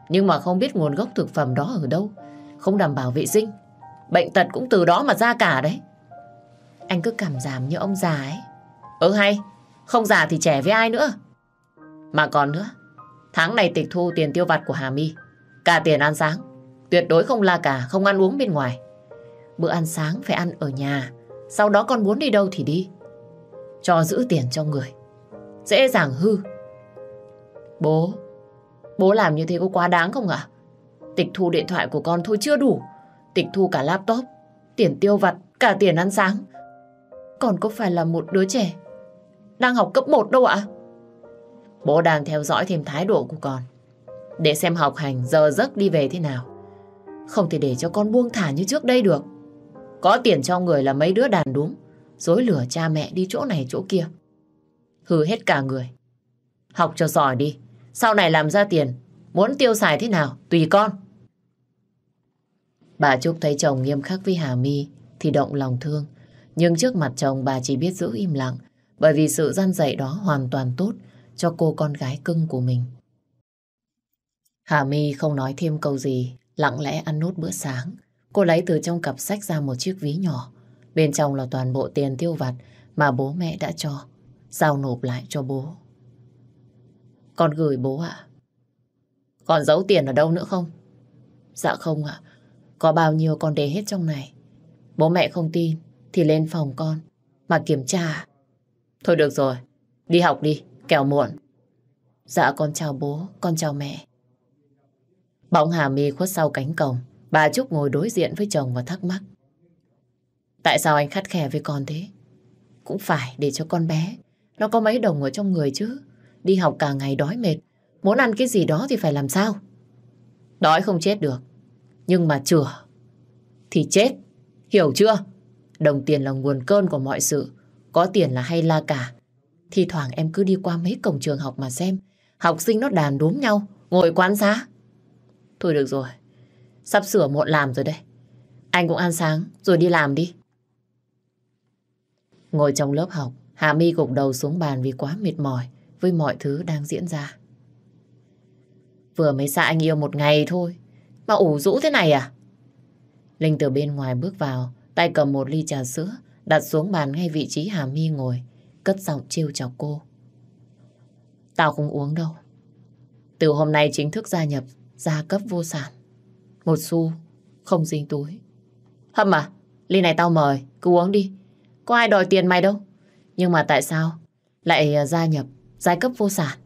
nhưng mà không biết nguồn gốc thực phẩm đó ở đâu. Không đảm bảo vệ sinh. Bệnh tật cũng từ đó mà ra cả đấy. Anh cứ cảm giảm như ông già ấy. Ừ hay, không già thì trẻ với ai nữa. Mà còn nữa, tháng này tịch thu tiền tiêu vặt của Hà My. Cả tiền ăn sáng. Tuyệt đối không la cả, không ăn uống bên ngoài. Bữa ăn sáng phải ăn ở nhà. Sau đó con muốn đi đâu thì đi. Cho giữ tiền cho người. Dễ dàng hư. Bố, bố làm như thế có quá đáng không ạ? Tịch thu điện thoại của con thôi chưa đủ. Tịch thu cả laptop, tiền tiêu vặt, cả tiền ăn sáng. Còn có phải là một đứa trẻ đang học cấp 1 đâu ạ? Bố đang theo dõi thêm thái độ của con. Để xem học hành giờ giấc đi về thế nào. Không thể để cho con buông thả như trước đây được. Có tiền cho người là mấy đứa đàn đúng. Dối lửa cha mẹ đi chỗ này chỗ kia. Hư hết cả người. Học cho giỏi đi. Sau này làm ra tiền. Muốn tiêu xài thế nào? Tùy con. Bà Trúc thấy chồng nghiêm khắc với Hà My thì động lòng thương. Nhưng trước mặt chồng bà chỉ biết giữ im lặng bởi vì sự gian dạy đó hoàn toàn tốt cho cô con gái cưng của mình. Hà My không nói thêm câu gì, lặng lẽ ăn nốt bữa sáng. Cô lấy từ trong cặp sách ra một chiếc ví nhỏ. Bên trong là toàn bộ tiền tiêu vặt mà bố mẹ đã cho. Giao nộp lại cho bố. Con gửi bố ạ. Còn giấu tiền ở đâu nữa không? Dạ không ạ. Có bao nhiêu con để hết trong này. Bố mẹ không tin thì lên phòng con mà kiểm tra. À? Thôi được rồi, đi học đi, kẻo muộn. Dạ con chào bố, con chào mẹ. Bỗng Hà My khuất sau cánh cổng, bà Trúc ngồi đối diện với chồng và thắc mắc. Tại sao anh khắt khe với con thế? Cũng phải để cho con bé, nó có mấy đồng ở trong người chứ. Đi học cả ngày đói mệt, muốn ăn cái gì đó thì phải làm sao? Đói không chết được, nhưng mà chửa thì chết, hiểu chưa? Đồng tiền là nguồn cơn của mọi sự. Có tiền là hay la cả. Thì thoảng em cứ đi qua mấy cổng trường học mà xem. Học sinh nó đàn đúm nhau, ngồi quán xá. Thôi được rồi, sắp sửa muộn làm rồi đây. Anh cũng ăn sáng rồi đi làm đi. Ngồi trong lớp học, Hà My gục đầu xuống bàn vì quá mệt mỏi với mọi thứ đang diễn ra. Vừa mới xa anh yêu một ngày thôi, mà ủ rũ thế này à? Linh từ bên ngoài bước vào, tay cầm một ly trà sữa, đặt xuống bàn ngay vị trí Hà My ngồi, cất giọng trêu chọc cô. Tao không uống đâu. Từ hôm nay chính thức gia nhập gia cấp vô sản. Một xu, không dính túi. Hâm à, ly này tao mời, cứ uống đi. Có ai đòi tiền mày đâu. Nhưng mà tại sao lại à, gia nhập giai cấp vô sản?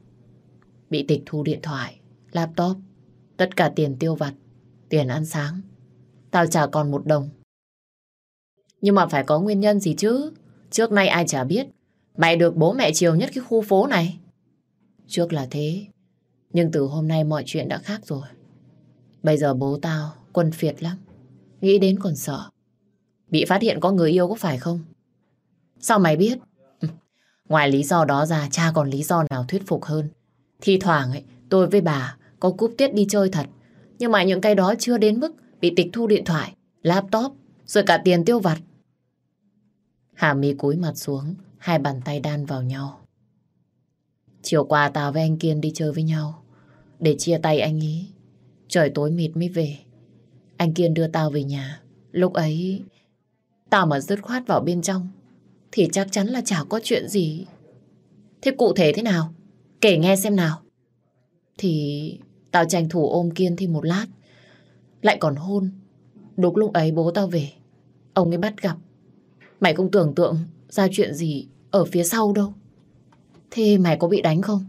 Bị tịch thu điện thoại, laptop, tất cả tiền tiêu vặt, tiền ăn sáng. Tao trả còn một đồng. Nhưng mà phải có nguyên nhân gì chứ. Trước nay ai chả biết. Mày được bố mẹ chiều nhất cái khu phố này. Trước là thế. Nhưng từ hôm nay mọi chuyện đã khác rồi. Bây giờ bố tao quân phiệt lắm. Nghĩ đến còn sợ. Bị phát hiện có người yêu có phải không? Sao mày biết? Ngoài lý do đó ra, cha còn lý do nào thuyết phục hơn. Thì thoảng ấy, tôi với bà có cúp tiết đi chơi thật. Nhưng mà những cái đó chưa đến mức bị tịch thu điện thoại, laptop, rồi cả tiền tiêu vặt. Hà mi cúi mặt xuống, hai bàn tay đan vào nhau. Chiều qua tao với anh Kiên đi chơi với nhau. Để chia tay anh ý. Trời tối mịt mới về. Anh Kiên đưa tao về nhà. Lúc ấy, tao mà dứt khoát vào bên trong, thì chắc chắn là chả có chuyện gì. Thế cụ thể thế nào? Kể nghe xem nào. Thì tao tranh thủ ôm Kiên thêm một lát. Lại còn hôn. Đúng lúc ấy bố tao về. Ông ấy bắt gặp. Mày không tưởng tượng ra chuyện gì ở phía sau đâu. Thế mày có bị đánh không?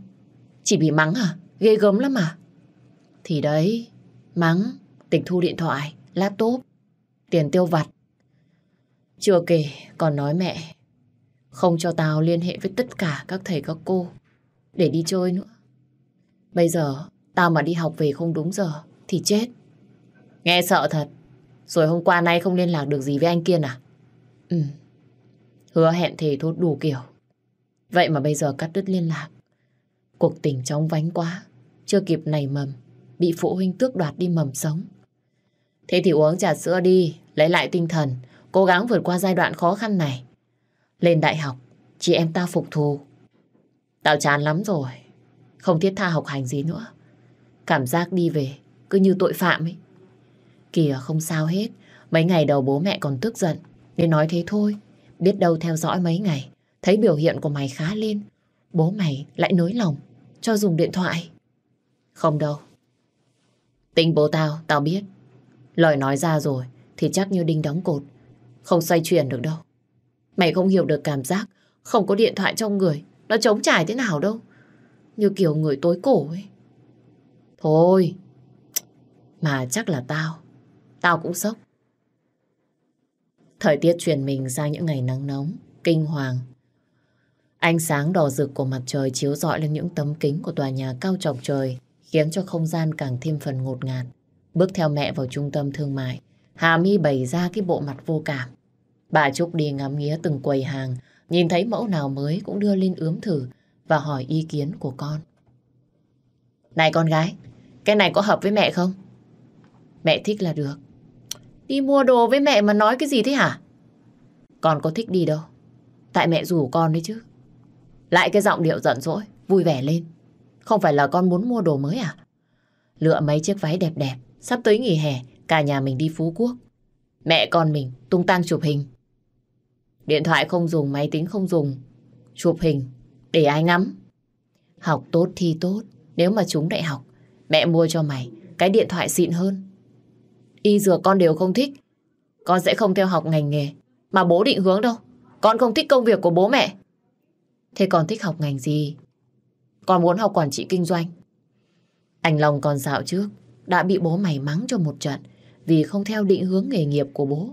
Chỉ bị mắng à? Ghê gớm lắm à? Thì đấy, mắng, tịch thu điện thoại, laptop, tiền tiêu vặt. Chưa kể, còn nói mẹ không cho tao liên hệ với tất cả các thầy các cô để đi chơi nữa. Bây giờ, tao mà đi học về không đúng giờ thì chết. Nghe sợ thật. Rồi hôm qua nay không liên lạc được gì với anh Kiên à? Ừ. Hứa hẹn thì thốt đủ kiểu. Vậy mà bây giờ cắt đứt liên lạc. Cuộc tình chóng vánh quá. Chưa kịp nảy mầm. Bị phụ huynh tước đoạt đi mầm sống. Thế thì uống trà sữa đi. Lấy lại tinh thần. Cố gắng vượt qua giai đoạn khó khăn này. Lên đại học. Chị em ta phục thù. Tao chán lắm rồi. Không thiết tha học hành gì nữa. Cảm giác đi về, cứ như tội phạm ấy. Kìa, không sao hết. Mấy ngày đầu bố mẹ còn tức giận. Nên nói thế thôi. Biết đâu theo dõi mấy ngày. Thấy biểu hiện của mày khá lên. Bố mày lại nới lòng. Cho dùng điện thoại. Không đâu. Tính bố tao, tao biết. Lời nói ra rồi thì chắc như đinh đóng cột. Không xoay chuyển được đâu. Mày không hiểu được cảm giác không có điện thoại trong người. Nó trống trải thế nào đâu. Như kiểu người tối cổ ấy. Thôi. Mà chắc là tao. Tao cũng sốc. Thời tiết chuyển mình sang những ngày nắng nóng, kinh hoàng. Ánh sáng đỏ rực của mặt trời chiếu rọi lên những tấm kính của tòa nhà cao chọc trời, khiến cho không gian càng thêm phần ngột ngạt. Bước theo mẹ vào trung tâm thương mại, Hà My bày ra cái bộ mặt vô cảm. Bà Trúc đi ngắm nghía từng quầy hàng, nhìn thấy mẫu nào mới cũng đưa lên ướm thử và hỏi ý kiến của con. Này con gái, cái này có hợp với mẹ không? Mẹ thích là được. Đi mua đồ với mẹ mà nói cái gì thế hả? Con có thích đi đâu. Tại mẹ rủ con đấy chứ. Lại cái giọng điệu giận dỗi, vui vẻ lên. Không phải là con muốn mua đồ mới à? Lựa mấy chiếc váy đẹp đẹp, sắp tới nghỉ hè, cả nhà mình đi Phú Quốc. Mẹ con mình tung tăng chụp hình. Điện thoại không dùng, máy tính không dùng. Chụp hình, để ai ngắm. Học tốt thi tốt, nếu mà chúng đại học, mẹ mua cho mày cái điện thoại xịn hơn. Y dược con đều không thích. Con sẽ không theo học ngành nghề. Mà bố định hướng đâu. Con không thích công việc của bố mẹ. Thế con thích học ngành gì? Con muốn học quản trị kinh doanh. Anh Long còn dạo trước đã bị bố mày mắng cho một trận vì không theo định hướng nghề nghiệp của bố.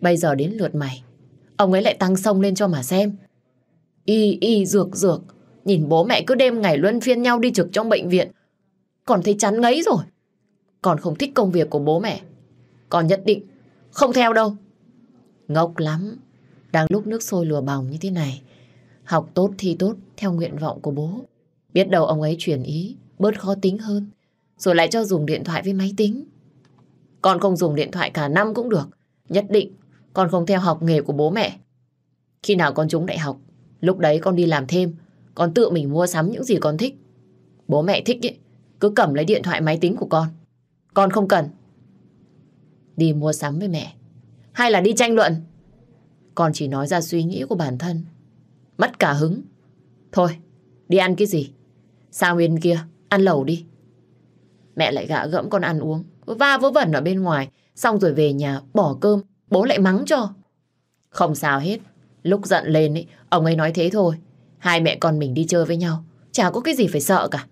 Bây giờ đến lượt mày. Ông ấy lại tăng sông lên cho mà xem. Y y, dược dược. Nhìn bố mẹ cứ đêm ngày luân phiên nhau đi trực trong bệnh viện. Còn thấy chán ngấy rồi. Còn không thích công việc của bố mẹ. Còn nhất định không theo đâu. Ngốc lắm. Đang lúc nước sôi lùa bỏng như thế này. Học tốt thi tốt theo nguyện vọng của bố. Biết đâu ông ấy chuyển ý, bớt khó tính hơn. Rồi lại cho dùng điện thoại với máy tính. Con không dùng điện thoại cả năm cũng được. Nhất định con không theo học nghề của bố mẹ. Khi nào con trúng đại học, lúc đấy con đi làm thêm, con tự mình mua sắm những gì con thích. Bố mẹ thích ấy, cứ cầm lấy điện thoại máy tính của con. Con không cần. Đi mua sắm với mẹ. Hay là đi tranh luận. Con chỉ nói ra suy nghĩ của bản thân. Mất cả hứng. Thôi, đi ăn cái gì? Sang bên kia, ăn lẩu đi. Mẹ lại gạ gẫm con ăn uống. Va vớ vẩn ở bên ngoài. Xong rồi về nhà bỏ cơm. Bố lại mắng cho. Không sao hết. Lúc giận lên ấy, ông ấy nói thế thôi. Hai mẹ con mình đi chơi với nhau. Chả có cái gì phải sợ cả.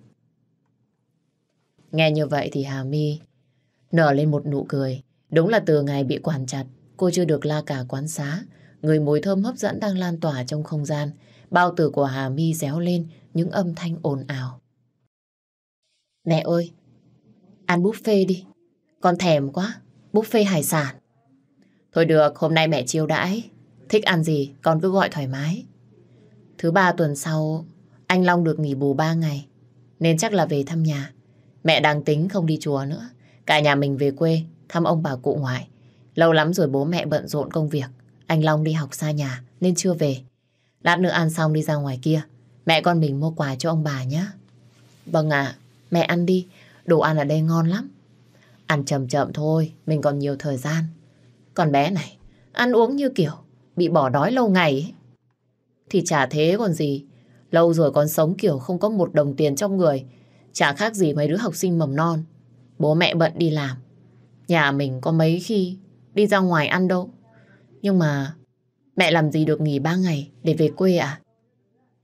Nghe như vậy thì Hà My nở lên một nụ cười. Đúng là từ ngày bị quản chặt, cô chưa được la cả quán xá. Người mùi thơm hấp dẫn đang lan tỏa trong không gian. Bao tử của Hà My réo lên những âm thanh ồn ào. Mẹ ơi, ăn buffet đi. Con thèm quá, buffet hải sản. Thôi được, hôm nay mẹ chiêu đãi. Thích ăn gì, con cứ gọi thoải mái. Thứ ba tuần sau, anh Long được nghỉ bù ba ngày. Nên chắc là về thăm nhà. Mẹ đang tính không đi chùa nữa. Cả nhà mình về quê, thăm ông bà cụ ngoại. Lâu lắm rồi bố mẹ bận rộn công việc. Anh Long đi học xa nhà, nên chưa về. Lát nữa ăn xong đi ra ngoài kia. Mẹ con mình mua quà cho ông bà nhé. Vâng ạ, mẹ ăn đi. Đồ ăn ở đây ngon lắm. Ăn chậm chậm thôi, mình còn nhiều thời gian. Còn bé này, ăn uống như kiểu bị bỏ đói lâu ngày ấy. Thì chả thế còn gì. Lâu rồi con sống kiểu không có một đồng tiền trong người. Chả khác gì mấy đứa học sinh mầm non. Bố mẹ bận đi làm. Nhà mình có mấy khi đi ra ngoài ăn đâu. Nhưng mà mẹ làm gì được nghỉ ba ngày để về quê à?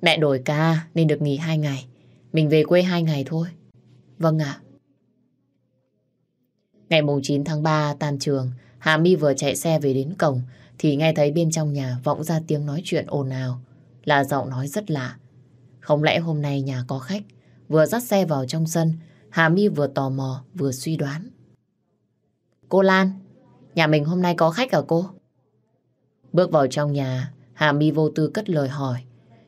Mẹ đổi ca nên được nghỉ hai ngày. Mình về quê hai ngày thôi. Vâng ạ. Ngày mùng 9 tháng 3 tan trường, Hà My vừa chạy xe về đến cổng thì nghe thấy bên trong nhà vọng ra tiếng nói chuyện ồn ào. Là giọng nói rất lạ. Không lẽ hôm nay nhà có khách? Vừa dắt xe vào trong sân, Hà My vừa tò mò vừa suy đoán. Cô Lan, nhà mình hôm nay có khách à cô? Bước vào trong nhà, Hà My vô tư cất lời hỏi.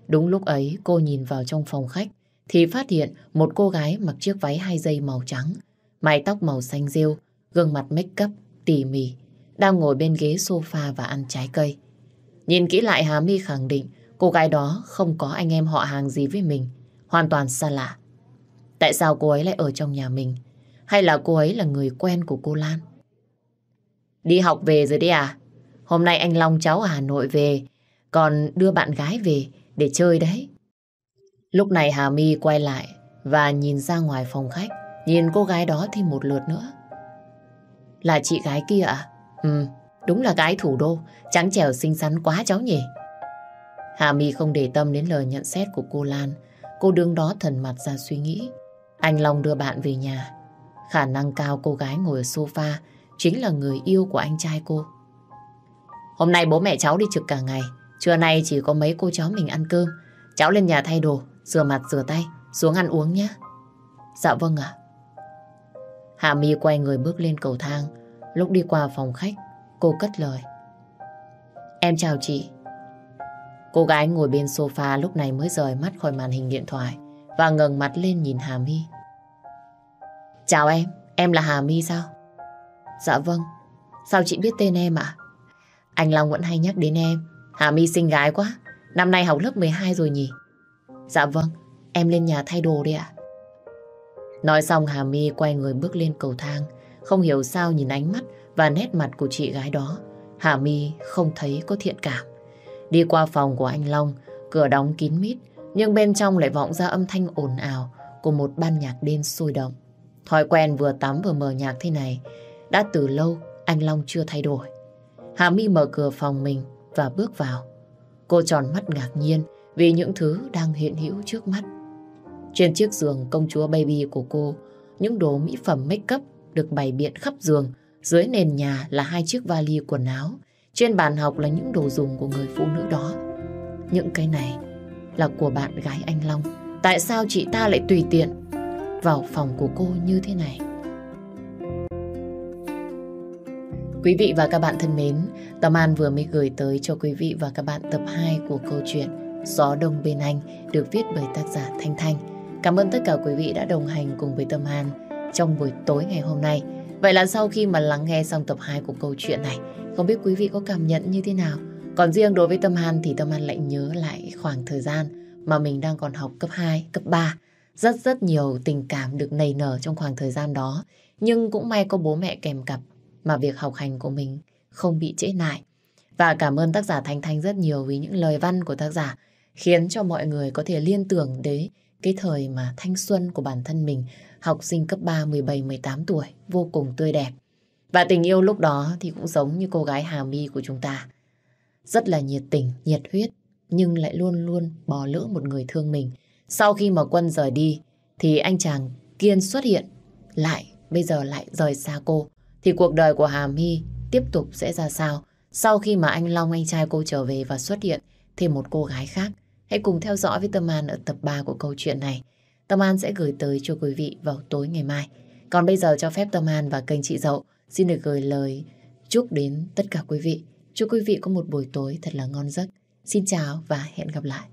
Đúng lúc ấy cô nhìn vào trong phòng khách thì phát hiện một cô gái mặc chiếc váy hai dây màu trắng, mái tóc màu xanh rêu, gương mặt make up tỉ mỉ, đang ngồi bên ghế sofa và ăn trái cây. Nhìn kỹ lại Hà My khẳng định cô gái đó không có anh em họ hàng gì với mình, hoàn toàn xa lạ. Tại sao cô ấy lại ở trong nhà mình? Hay là cô ấy là người quen của cô Lan? Đi học về rồi đấy à? Hôm nay anh Long cháu ở Hà Nội về, còn đưa bạn gái về để chơi đấy. Lúc này Hà My quay lại và nhìn ra ngoài phòng khách, nhìn cô gái đó thêm một lượt nữa. Là chị gái kia à? Ừ, đúng là gái thủ đô, trắng trẻo xinh xắn quá cháu nhỉ. Hà My không để tâm đến lời nhận xét của cô Lan. Cô đương đó thần mặt ra suy nghĩ. Anh Long đưa bạn về nhà. Khả năng cao cô gái ngồi ở sofa chính là người yêu của anh trai cô. Hôm nay bố mẹ cháu đi trực cả ngày. Trưa nay chỉ có mấy cô cháu mình ăn cơm. Cháu lên nhà thay đồ, rửa mặt rửa tay, xuống ăn uống nhé. Dạ vâng ạ. Hà My quay người bước lên cầu thang. Lúc đi qua phòng khách, cô cất lời. Em chào chị. Cô gái ngồi bên sofa lúc này mới rời mắt khỏi màn hình điện thoại và ngẩng mặt lên nhìn Hà My. Chào em, em là Hà My sao? Dạ vâng, sao chị biết tên em ạ? Anh Long vẫn hay nhắc đến em. Hà My xinh gái quá, năm nay học lớp 12 rồi nhỉ? Dạ vâng, em lên nhà thay đồ đi ạ. Nói xong Hà My quay người bước lên cầu thang. Không hiểu sao nhìn ánh mắt và nét mặt của chị gái đó. Hà My không thấy có thiện cảm. Đi qua phòng của anh Long, cửa đóng kín mít, nhưng bên trong lại vọng ra âm thanh ồn ào của một ban nhạc đêm sôi động. Thói quen vừa tắm vừa mở nhạc thế này, đã từ lâu anh Long chưa thay đổi. Hà My mở cửa phòng mình và bước vào. Cô tròn mắt ngạc nhiên vì những thứ đang hiện hữu trước mắt. Trên chiếc giường công chúa baby của cô, những đồ mỹ phẩm make up được bày biện khắp giường. Dưới nền nhà là hai chiếc vali quần áo. Trên bàn học là những đồ dùng của người phụ nữ đó. Những cái này là của bạn gái anh Long. Tại sao chị ta lại tùy tiện vào phòng của cô như thế này? Quý vị và các bạn thân mến, Tâm An vừa mới gửi tới cho quý vị và các bạn tập 2 của câu chuyện Gió Đông Bên Anh được viết bởi tác giả Thanh Thanh. Cảm ơn tất cả quý vị đã đồng hành cùng với Tâm An trong buổi tối ngày hôm nay. Vậy là sau khi mà lắng nghe xong tập 2 của câu chuyện này, không biết quý vị có cảm nhận như thế nào? Còn riêng đối với Tâm An thì Tâm An lại nhớ lại khoảng thời gian mà mình đang còn học cấp 2, cấp 3. Rất rất nhiều tình cảm được nảy nở trong khoảng thời gian đó. Nhưng cũng may có bố mẹ kèm cặp mà việc học hành của mình không bị trễ nải. Và cảm ơn tác giả Thanh Thanh rất nhiều vì những lời văn của tác giả khiến cho mọi người có thể liên tưởng đến cái thời mà thanh xuân của bản thân mình, học sinh cấp 3, 17, 18 tuổi, vô cùng tươi đẹp. Và tình yêu lúc đó thì cũng giống như cô gái Hà My của chúng ta. Rất là nhiệt tình, nhiệt huyết, nhưng lại luôn luôn bỏ lỡ một người thương mình. Sau khi mà Quân rời đi, thì anh chàng Kiên xuất hiện, lại, bây giờ lại rời xa cô. Thì cuộc đời của Hà My tiếp tục sẽ ra sao? Sau khi mà anh Long, anh trai cô trở về và xuất hiện thêm một cô gái khác. Hãy cùng theo dõi với Tâm An ở tập 3 của câu chuyện này. Tâm An sẽ gửi tới cho quý vị vào tối ngày mai. Còn bây giờ cho phép Tâm An và kênh chị Dậu xin được gửi lời chúc đến tất cả quý vị. Chúc quý vị có một buổi tối thật là ngon giấc. Xin chào và hẹn gặp lại.